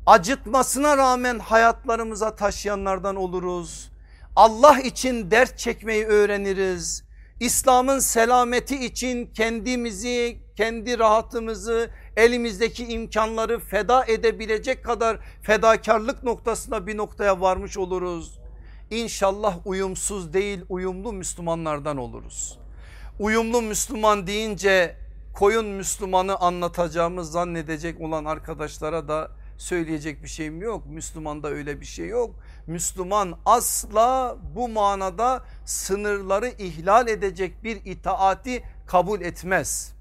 Acıtmasına rağmen hayatlarımıza taşıyanlardan oluruz. Allah için dert çekmeyi öğreniriz. İslam'ın selameti için kendimizi, kendi rahatımızı, elimizdeki imkanları feda edebilecek kadar fedakarlık noktasına bir noktaya varmış oluruz. İnşallah uyumsuz değil uyumlu Müslümanlardan oluruz. Uyumlu Müslüman deyince koyun Müslümanı anlatacağımız zannedecek olan arkadaşlara da söyleyecek bir şeyim yok. Müslümanda öyle bir şey yok. Müslüman asla bu manada sınırları ihlal edecek bir itaati kabul etmez.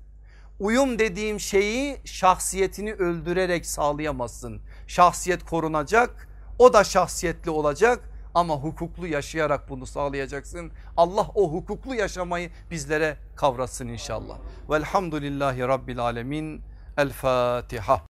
Uyum dediğim şeyi şahsiyetini öldürerek sağlayamazsın. Şahsiyet korunacak o da şahsiyetli olacak ama hukuklu yaşayarak bunu sağlayacaksın. Allah o hukuklu yaşamayı bizlere kavrasın inşallah. Velhamdülillahi Rabbil Alemin. El Fatiha.